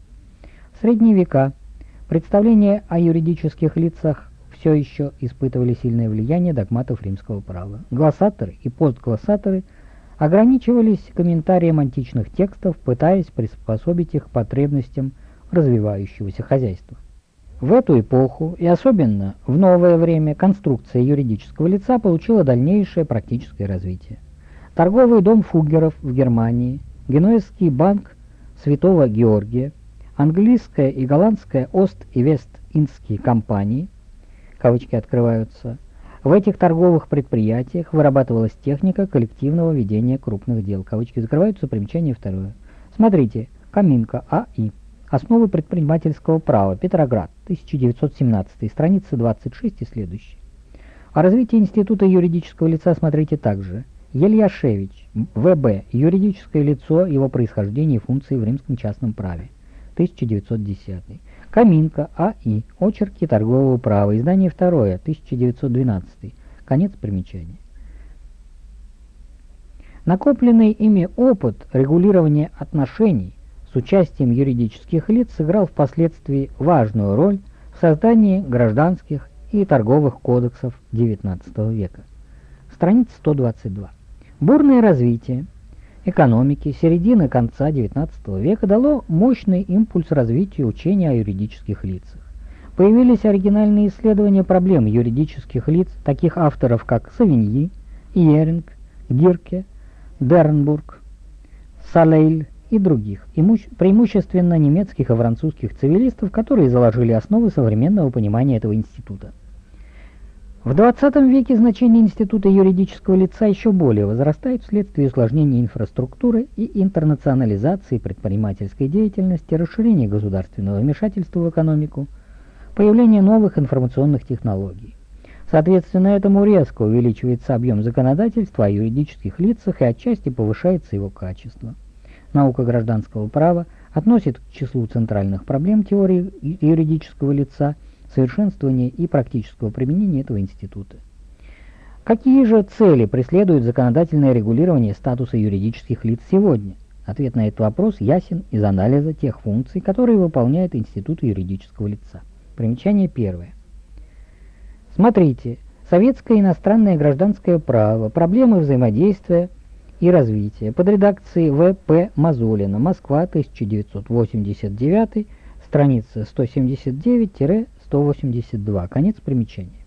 Средние века представления о юридических лицах все еще испытывали сильное влияние догматов римского права. Глоссаторы и постглоссаторы – ограничивались комментарием античных текстов, пытаясь приспособить их к потребностям развивающегося хозяйства. В эту эпоху, и особенно в новое время, конструкция юридического лица получила дальнейшее практическое развитие. Торговый дом Фуггеров в Германии, Генуэзский банк Святого Георгия, английская и голландская Ост- и Вест-Индские компании, кавычки открываются, в этих торговых предприятиях вырабатывалась техника коллективного ведения крупных дел. Кавычки закрываются, примечание второе. Смотрите, Каминка А.И. Основы предпринимательского права. Петроград, 1917, страница 26 и следующие. О развитии Института юридического лица смотрите также. Ельяшевич, В.Б. Юридическое лицо, его происхождение и функции в римском частном праве. 1910. Каминка А.И. Очерки торгового права. Издание второе, 1912. Конец примечания. Накопленный ими опыт регулирования отношений с участием юридических лиц сыграл впоследствии важную роль в создании гражданских и торговых кодексов XIX века. Страница 122. Бурное развитие экономики середины-конца XIX века дало мощный импульс развитию учения о юридических лицах. Появились оригинальные исследования проблем юридических лиц, таких авторов как Савиньи, Иеринг, Гирке, Дернбург, Салейль и других, преимущественно немецких и французских цивилистов, которые заложили основы современного понимания этого института. В 20 веке значение института юридического лица еще более возрастает вследствие усложнения инфраструктуры и интернационализации предпринимательской деятельности, расширения государственного вмешательства в экономику, появления новых информационных технологий. Соответственно, этому резко увеличивается объем законодательства о юридических лицах и отчасти повышается его качество. Наука гражданского права относит к числу центральных проблем теории юридического лица – совершенствования и практического применения этого института. Какие же цели преследует законодательное регулирование статуса юридических лиц сегодня? Ответ на этот вопрос ясен из анализа тех функций, которые выполняет Институт юридического лица. Примечание первое. Смотрите, советское иностранное гражданское право, проблемы взаимодействия и развития под редакцией В.П. Мазулина, Москва, 1989, страница 179 182. Конец примечания.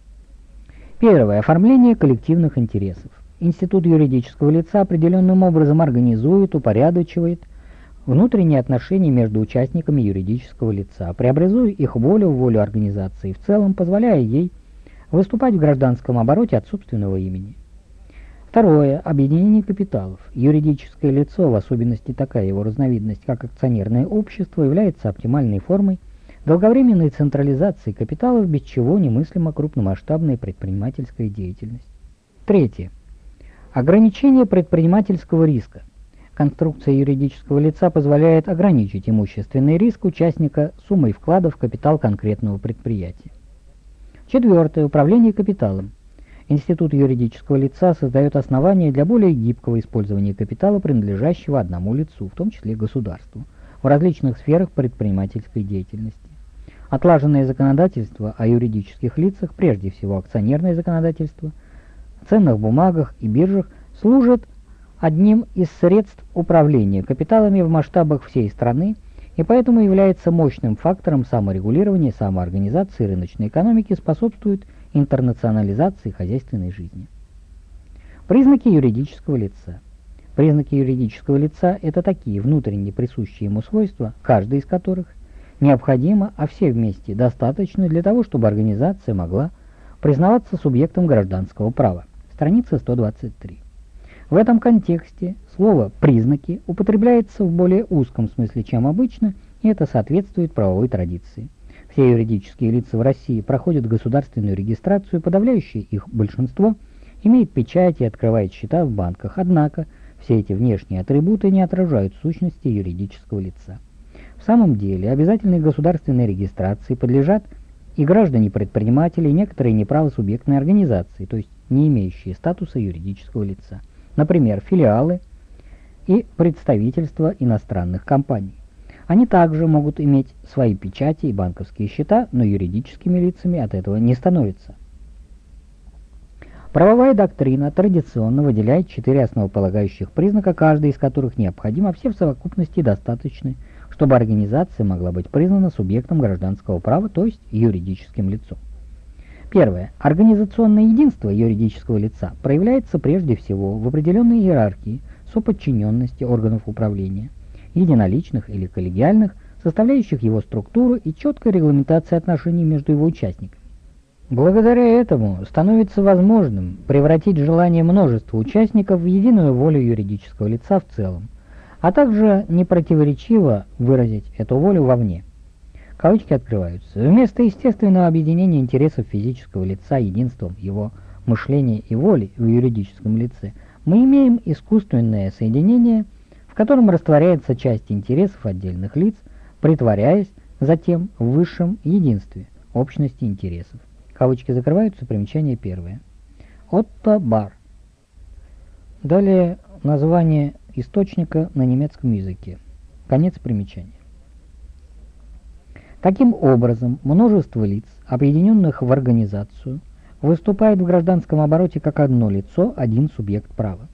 Первое. Оформление коллективных интересов. Институт юридического лица определенным образом организует, упорядочивает внутренние отношения между участниками юридического лица, преобразуя их волю в волю организации, в целом позволяя ей выступать в гражданском обороте от собственного имени. Второе. Объединение капиталов. Юридическое лицо, в особенности такая его разновидность, как акционерное общество, является оптимальной формой долговременной централизации капиталов, без чего немыслима крупномасштабная предпринимательская деятельность. Третье. Ограничение предпринимательского риска. Конструкция юридического лица позволяет ограничить имущественный риск участника суммой вклада в капитал конкретного предприятия. Четвертое. Управление капиталом. Институт юридического лица создает основания для более гибкого использования капитала, принадлежащего одному лицу, в том числе государству, в различных сферах предпринимательской деятельности. Отлаженное законодательство о юридических лицах, прежде всего акционерное законодательство, ценных бумагах и биржах, служит одним из средств управления капиталами в масштабах всей страны и поэтому является мощным фактором саморегулирования, самоорганизации рыночной экономики, способствует интернационализации хозяйственной жизни. Признаки юридического лица. Признаки юридического лица – это такие внутренне присущие ему свойства, каждый из которых необходимо, а все вместе достаточно для того, чтобы организация могла признаваться субъектом гражданского права. Страница 123. В этом контексте слово «признаки» употребляется в более узком смысле, чем обычно, и это соответствует правовой традиции. Все юридические лица в России проходят государственную регистрацию, подавляющее их большинство имеет печать и открывает счета в банках, однако все эти внешние атрибуты не отражают сущности юридического лица. В самом деле обязательной государственной регистрации подлежат и граждане-предприниматели, и некоторые неправосубъектные организации, то есть не имеющие статуса юридического лица например, филиалы и представительства иностранных компаний. Они также могут иметь свои печати и банковские счета, но юридическими лицами от этого не становятся. Правовая доктрина традиционно выделяет четыре основополагающих признака, каждый из которых необходим, а все в совокупности достаточны, чтобы организация могла быть признана субъектом гражданского права, то есть юридическим лицом. Первое. Организационное единство юридического лица проявляется прежде всего в определенной иерархии соподчиненности органов управления, единоличных или коллегиальных, составляющих его структуру и четкой регламентации отношений между его участниками. Благодаря этому становится возможным превратить желание множества участников в единую волю юридического лица в целом, а также непротиворечиво выразить эту волю вовне. Кавычки открываются. Вместо естественного объединения интересов физического лица единством его мышления и воли в юридическом лице, мы имеем искусственное соединение, котором растворяется часть интересов отдельных лиц, притворяясь затем в высшем единстве общности интересов. Кавычки закрываются, примечание первое. Отто Бар. Далее название источника на немецком языке. Конец примечания. Таким образом, множество лиц, объединенных в организацию, выступает в гражданском обороте как одно лицо, один субъект права.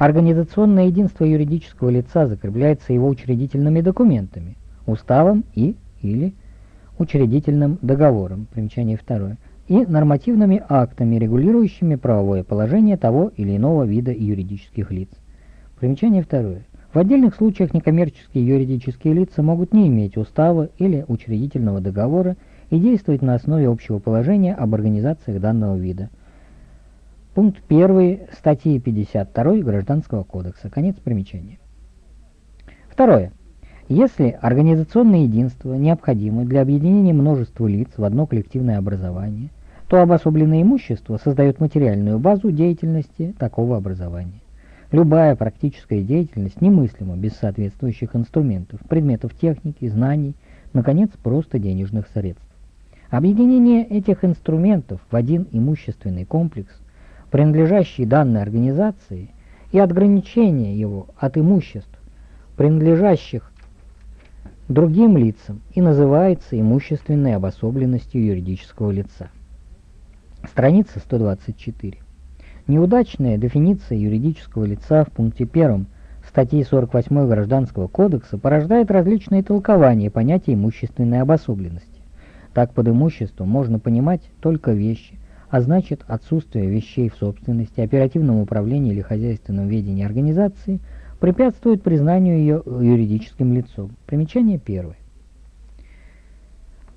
Организационное единство юридического лица закрепляется его учредительными документами, уставом и или учредительным договором, примечание второе, и нормативными актами, регулирующими правовое положение того или иного вида юридических лиц. Примечание второе. В отдельных случаях некоммерческие юридические лица могут не иметь устава или учредительного договора и действовать на основе общего положения об организациях данного вида. Пункт 1 статьи 52 Гражданского кодекса. Конец примечания. Второе. Если организационное единство необходимо для объединения множества лиц в одно коллективное образование, то обособленное имущество создает материальную базу деятельности такого образования. Любая практическая деятельность немыслима без соответствующих инструментов, предметов техники, знаний, наконец, просто денежных средств. Объединение этих инструментов в один имущественный комплекс, принадлежащий данной организации, и отграничение его от имуществ, принадлежащих другим лицам, и называется имущественной обособленностью юридического лица. Страница 124. Неудачная дефиниция юридического лица в пункте 1 статьи 48 Гражданского кодекса порождает различные толкования понятия имущественной обособленности. Так под имуществом можно понимать только вещи, а значит отсутствие вещей в собственности, оперативном управлении или хозяйственном ведении организации препятствует признанию ее юридическим лицом. Примечание первое.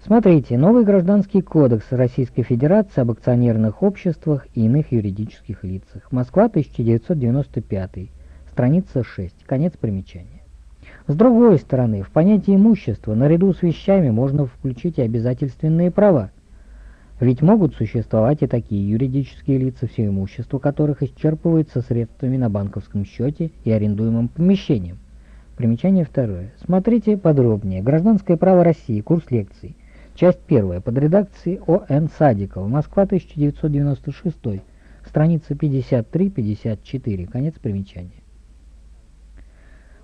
Смотрите, новый гражданский кодекс Российской Федерации об акционерных обществах и иных юридических лицах. Москва, 1995, страница 6, конец примечания. С другой стороны, в понятие имущества наряду с вещами можно включить и обязательственные права. Ведь могут существовать и такие юридические лица, все имущество которых исчерпывается средствами на банковском счете и арендуемым помещением. Примечание второе. Смотрите подробнее. Гражданское право России. Курс лекций. Часть первая. Под редакцией О.Н. Садикова. Москва, 1996. Страница 53-54. Конец примечания.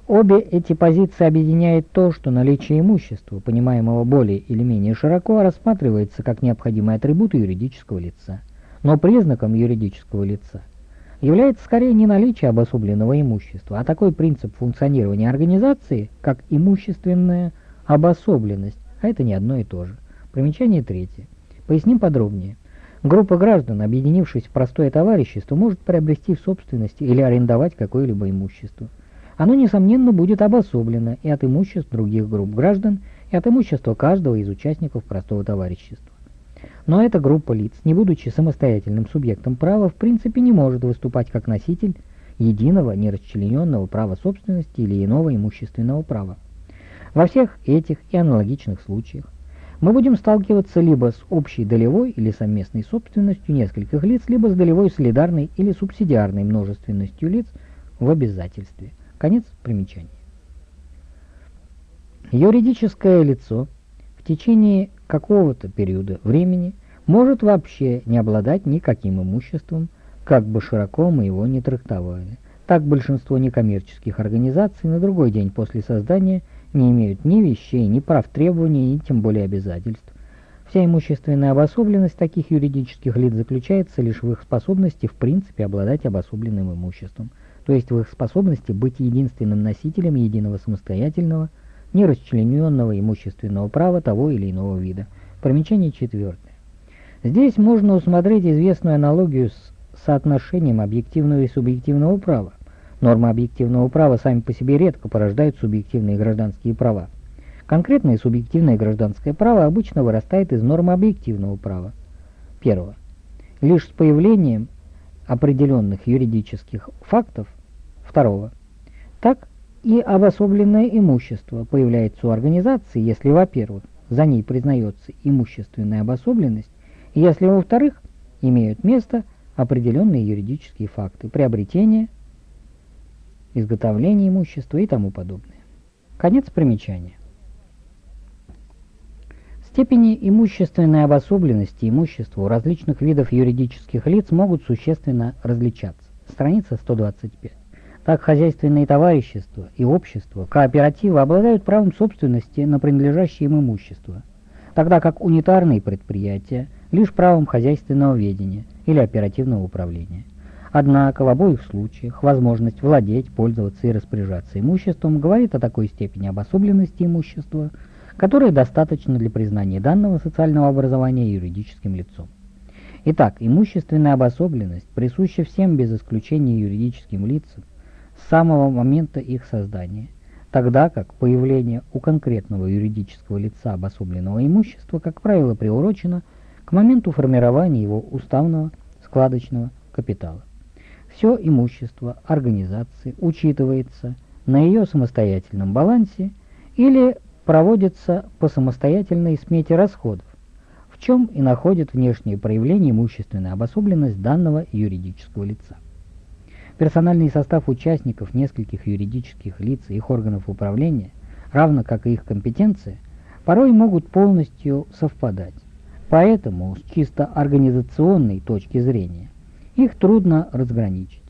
Обе эти позиции объединяет то, что наличие имущества, понимаемого более или менее широко, рассматривается как необходимый атрибут юридического лица. Но признаком юридического лица является скорее не наличие обособленного имущества, а такой принцип функционирования организации, как имущественная обособленность, а это не одно и то же. Примечание третье. Поясним подробнее. Группа граждан, объединившись в простое товарищество, может приобрести в собственности или арендовать какое-либо имущество. Оно, несомненно, будет обособлено и от имуществ других групп граждан, и от имущества каждого из участников простого товарищества. Но эта группа лиц, не будучи самостоятельным субъектом права, в принципе не может выступать как носитель единого нерасчлененного права собственности или иного имущественного права. Во всех этих и аналогичных случаях мы будем сталкиваться либо с общей долевой или совместной собственностью нескольких лиц, либо с долевой солидарной или субсидиарной множественностью лиц в обязательстве. Конец примечания. Юридическое лицо в течение какого-то периода времени может вообще не обладать никаким имуществом, как бы широко мы его не трактовали. Так большинство некоммерческих организаций на другой день после создания не имеют ни вещей, ни прав требований, ни тем более обязательств. Вся имущественная обособленность таких юридических лиц заключается лишь в их способности в принципе обладать обособленным имуществом – то есть в их способности быть единственным носителем единого самостоятельного, нерасчлененного имущественного права того или иного вида. Примечание четвертое. Здесь можно усмотреть известную аналогию с соотношением объективного и субъективного права. Нормы объективного права сами по себе редко порождают субъективные гражданские права. Конкретное субъективное гражданское право обычно вырастает из нормы объективного права. Первое. Лишь с появлением определенных юридических фактов Второго. Так и обособленное имущество появляется у организации, если, во-первых, за ней признается имущественная обособленность, и если, во-вторых, имеют место определенные юридические факты приобретения, изготовления имущества и тому подобное. Конец примечания. Степени имущественной обособленности имущества у различных видов юридических лиц могут существенно различаться. Страница 125. Так хозяйственные товарищества и общества, кооперативы обладают правом собственности на принадлежащее им имущество, тогда как унитарные предприятия лишь правом хозяйственного ведения или оперативного управления. Однако в обоих случаях возможность владеть, пользоваться и распоряжаться имуществом говорит о такой степени обособленности имущества, которая достаточна для признания данного социального образования юридическим лицом. Итак, имущественная обособленность присуща всем без исключения юридическим лицам, самого момента их создания, тогда как появление у конкретного юридического лица обособленного имущества, как правило, приурочено к моменту формирования его уставного складочного капитала. Все имущество организации учитывается на ее самостоятельном балансе или проводится по самостоятельной смете расходов, в чем и находит внешнее проявление имущественная обособленность данного юридического лица. Персональный состав участников нескольких юридических лиц и их органов управления, равно как и их компетенции, порой могут полностью совпадать. Поэтому с чисто организационной точки зрения их трудно разграничить.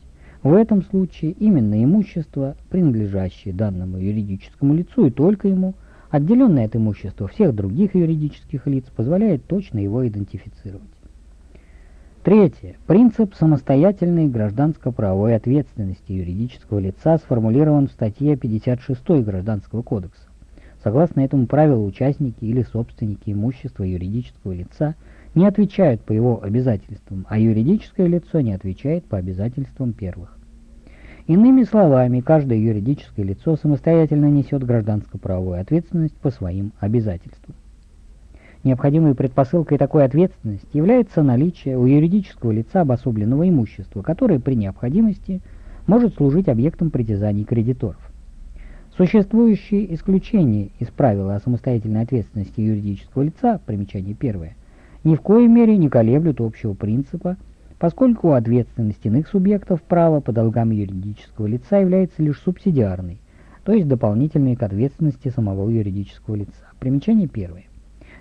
В этом случае именно имущество, принадлежащее данному юридическому лицу и только ему, отделенное от имущества всех других юридических лиц, позволяет точно его идентифицировать. Третье. Принцип самостоятельной гражданско-правовой ответственности юридического лица сформулирован в статье 56 Гражданского кодекса. Согласно этому правилу, участники или собственники имущества юридического лица не отвечают по его обязательствам, а юридическое лицо не отвечает по обязательствам первых. Иными словами, каждое юридическое лицо самостоятельно несет гражданско-правовую ответственность по своим обязательствам. Необходимой предпосылкой такой ответственности является наличие у юридического лица обособленного имущества, которое при необходимости может служить объектом притязаний кредиторов. Существующие исключения из правила о самостоятельной ответственности юридического лица, примечание первое, ни в коей мере не колеблют общего принципа, поскольку ответственность иных субъектов права по долгам юридического лица является лишь субсидиарной, то есть дополнительной к ответственности самого юридического лица. Примечание первое.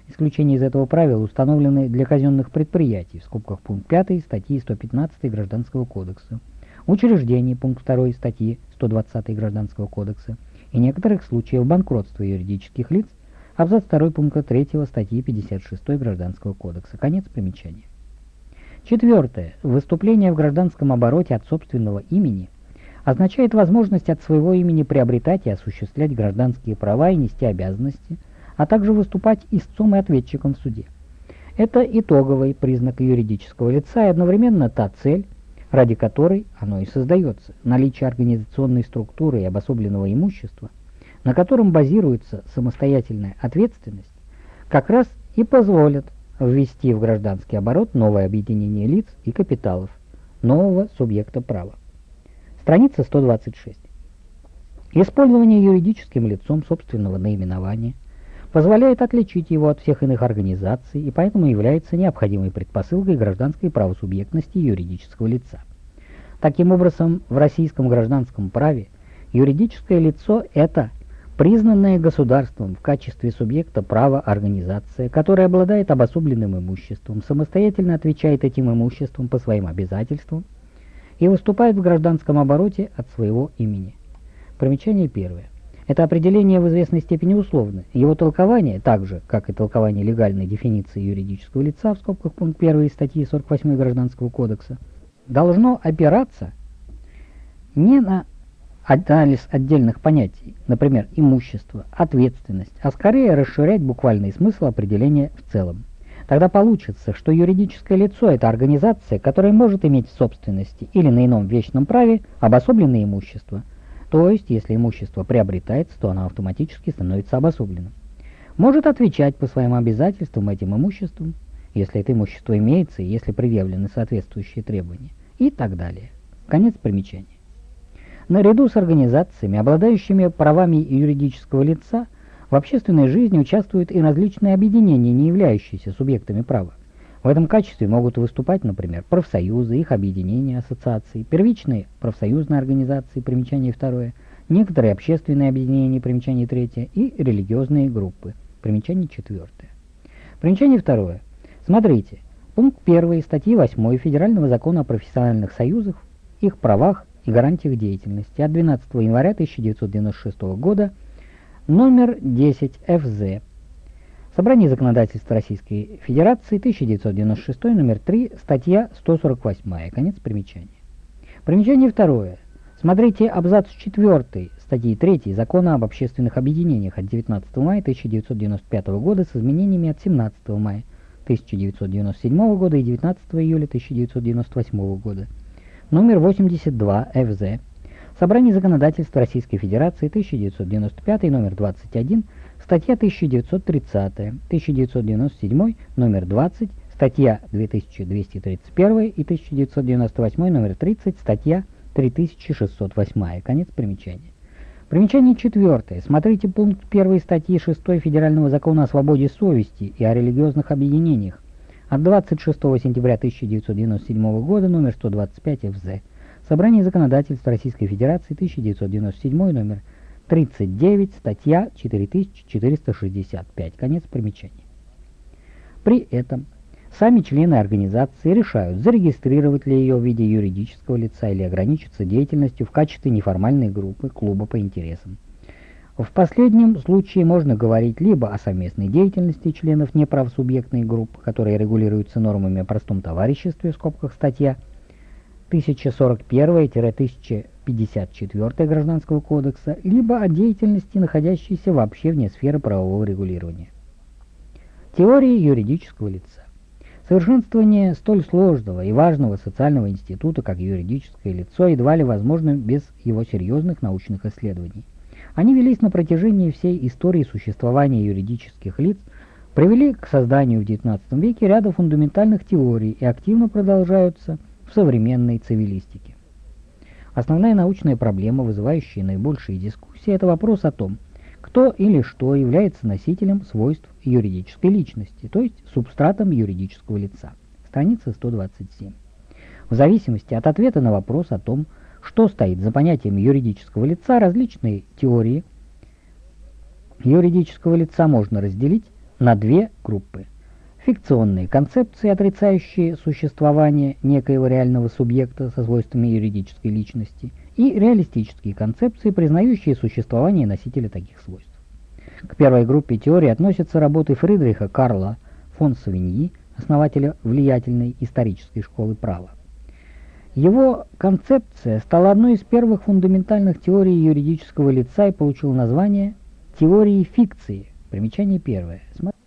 Исключения из этого правила установлены для казенных предприятий, в скобках пункт 5 статьи 115 Гражданского кодекса, учреждений, пункт 2 статьи 120 Гражданского кодекса, и некоторых случаев банкротства юридических лиц, абзац 2 пункта 3 статьи 56 Гражданского кодекса. Конец примечания. Четвертое. Выступление в гражданском обороте от собственного имени означает возможность от своего имени приобретать и осуществлять гражданские права и нести обязанности – а также выступать истцом и ответчиком в суде. Это итоговый признак юридического лица и одновременно та цель, ради которой оно и создается. Наличие организационной структуры и обособленного имущества, на котором базируется самостоятельная ответственность, как раз и позволят ввести в гражданский оборот новое объединение лиц и капиталов, нового субъекта права. Страница 126. Использование юридическим лицом собственного наименования – позволяет отличить его от всех иных организаций и поэтому является необходимой предпосылкой гражданской правосубъектности юридического лица. Таким образом, в российском гражданском праве юридическое лицо – это признанная государством в качестве субъекта права организация, которая обладает обособленным имуществом, самостоятельно отвечает этим имуществом по своим обязательствам и выступает в гражданском обороте от своего имени. Примечание первое. Это определение в известной степени условно. Его толкование, так же, как и толкование легальной дефиниции юридического лица в скобках пункт 1 статьи 48 Гражданского кодекса, должно опираться не на анализ отдельных понятий, например, имущество, ответственность, а скорее расширять буквальный смысл определения в целом. Тогда получится, что юридическое лицо – это организация, которая может иметь в собственности или на ином вечном праве обособленное имущество – то есть, если имущество приобретается, то оно автоматически становится обособленным. Может отвечать по своим обязательствам этим имуществом, если это имущество имеется и если предъявлены соответствующие требования, и так далее. Конец примечания. Наряду с организациями, обладающими правами юридического лица, в общественной жизни участвуют и различные объединения, не являющиеся субъектами права. В этом качестве могут выступать, например, профсоюзы, их объединения, ассоциации, первичные профсоюзные организации, примечание второе, некоторые общественные объединения, примечание третье, и религиозные группы, примечание четвертое. Примечание второе. Смотрите, пункт 1 статьи 8 Федерального закона о профессиональных союзах, их правах и гарантиях деятельности от 12 января 1996 года, номер 10 ФЗ Собрание законодательства Российской Федерации, 1996, номер 3, статья 148, конец примечания. Примечание второе. Смотрите абзац 4 статьи 3 Закона об общественных объединениях от 19 мая 1995 года с изменениями от 17 мая 1997 года и 19 июля 1998 года. Номер 82 ФЗ. Собрание законодательства Российской Федерации, 1995, номер 21, Статья 1930, 1997, номер 20, статья 2231 и 1998, номер 30, статья 3608. Конец примечания. Примечание четвертое. Смотрите пункт 1 статьи 6 Федерального закона о свободе совести и о религиозных объединениях от 26 сентября 1997 года, номер 125 ФЗ. Собрание законодательства Российской Федерации, 1997, номер 39, статья 4465. Конец примечания. При этом сами члены организации решают, зарегистрировать ли ее в виде юридического лица или ограничиться деятельностью в качестве неформальной группы клуба по интересам. В последнем случае можно говорить либо о совместной деятельности членов неправсубъектной группы, которые регулируются нормами о простом товариществе, в скобках статья 1041-1054 Гражданского кодекса, либо о деятельности, находящейся вообще вне сферы правового регулирования. Теория юридического лица. Совершенствование столь сложного и важного социального института, как юридическое лицо, едва ли возможно без его серьезных научных исследований. Они велись на протяжении всей истории существования юридических лиц привели к созданию в XIX веке ряда фундаментальных теорий и активно продолжаются в современной цивилистике. Основная научная проблема, вызывающая наибольшие дискуссии, это вопрос о том, кто или что является носителем свойств юридической личности, то есть субстратом юридического лица. Страница 127. В зависимости от ответа на вопрос о том, что стоит за понятием юридического лица, различные теории юридического лица можно разделить на две группы. Фикционные концепции, отрицающие существование некоего реального субъекта со свойствами юридической личности, и реалистические концепции, признающие существование носителя таких свойств. К первой группе теорий относятся работы Фридриха Карла фон Савиньи, основателя влиятельной исторической школы права. Его концепция стала одной из первых фундаментальных теорий юридического лица и получила название теории фикции. Примечание первое.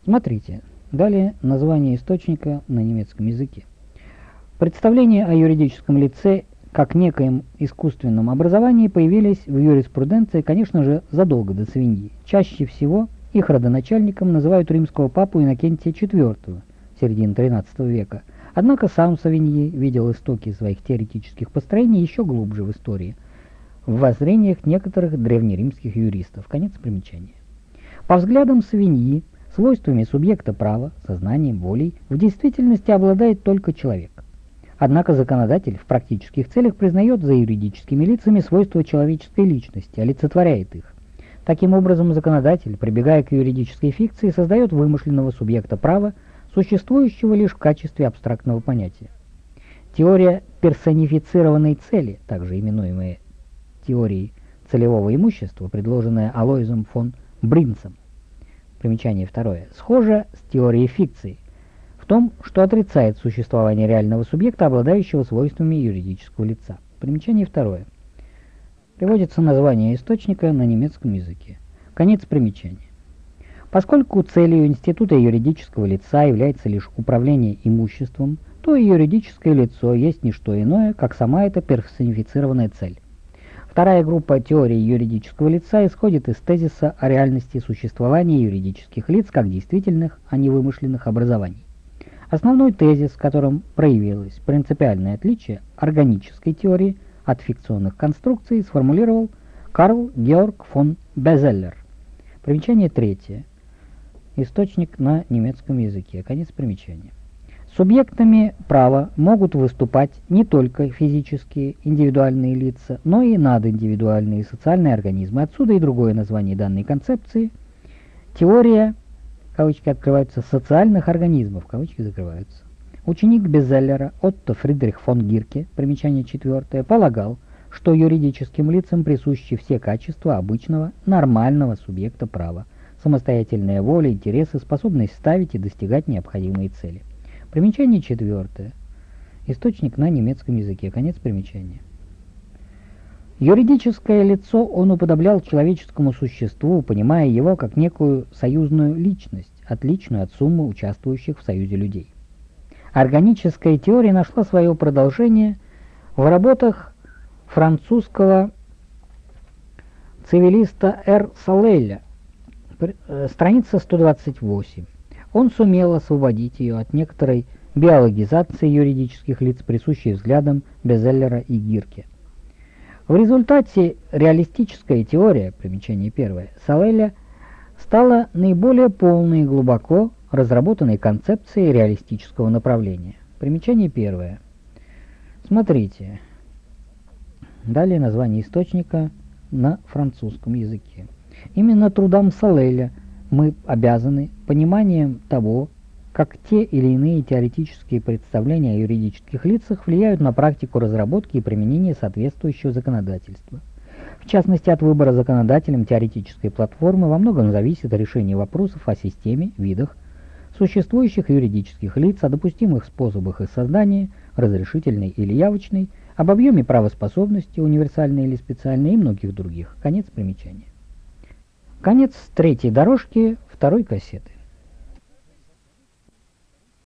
Смотрите. Далее название источника на немецком языке. Представления о юридическом лице как некоем искусственном образовании появились в юриспруденции, конечно же, задолго до свиньи. Чаще всего их родоначальником называют римского папу Иннокентия IV, середины XIII века. Однако сам Савиньи видел истоки своих теоретических построений еще глубже в истории, в воззрениях некоторых древнеримских юристов. Конец примечания. По взглядам Савиньи, свойствами субъекта права, сознанием, волей, в действительности обладает только человек. Однако законодатель в практических целях признает за юридическими лицами свойства человеческой личности, олицетворяет их. Таким образом, законодатель, прибегая к юридической фикции, создает вымышленного субъекта права, существующего лишь в качестве абстрактного понятия. Теория персонифицированной цели, также именуемая теорией целевого имущества, предложенная Алоизом фон Бринцем, примечание второе, схожа с теорией фикции, в том, что отрицает существование реального субъекта, обладающего свойствами юридического лица. Примечание второе. Приводится название источника на немецком языке. Конец примечания. Поскольку целью института юридического лица является лишь управление имуществом, то и юридическое лицо есть не что иное, как сама эта персонифицированная цель. Вторая группа теории юридического лица исходит из тезиса о реальности существования юридических лиц как действительных, а не вымышленных образований. Основной тезис, в котором проявилось принципиальное отличие органической теории от фикционных конструкций, сформулировал Карл Георг фон Безеллер. Примечание третье. Источник на немецком языке. Конец примечания. Субъектами права могут выступать не только физические индивидуальные лица, но и надиндивидуальные социальные организмы. Отсюда и другое название данной концепции – теория, кавычки открываются, социальных организмов, кавычки закрываются. Ученик Безеллера Отто Фридрих фон Гирке, примечание четвертое, полагал, что юридическим лицам присущи все качества обычного, нормального субъекта права, самостоятельная воля, интересы, способность ставить и достигать необходимые цели. Примечание четвертое. Источник на немецком языке. Конец примечания. Юридическое лицо он уподоблял человеческому существу, понимая его как некую союзную личность, отличную от суммы участвующих в союзе людей. Органическая теория нашла свое продолжение в работах французского цивилиста Р. Салеля Э, страница 128. Он сумел освободить ее от некоторой биологизации юридических лиц, присущей взглядам Безеллера и Гирке. В результате реалистическая теория, примечание первое, Савеля стала наиболее полной и глубоко разработанной концепцией реалистического направления. Примечание первое. Смотрите. Далее название источника на французском языке. Именно трудам Салеля мы обязаны пониманием того, как те или иные теоретические представления о юридических лицах влияют на практику разработки и применения соответствующего законодательства. В частности, от выбора законодателем теоретической платформы во многом зависит решение вопросов о системе, видах, существующих юридических лиц, о допустимых способах их создания, разрешительной или явочной, об объеме правоспособности, универсальной или специальной и многих других. Конец примечания. Конец третьей дорожки второй кассеты.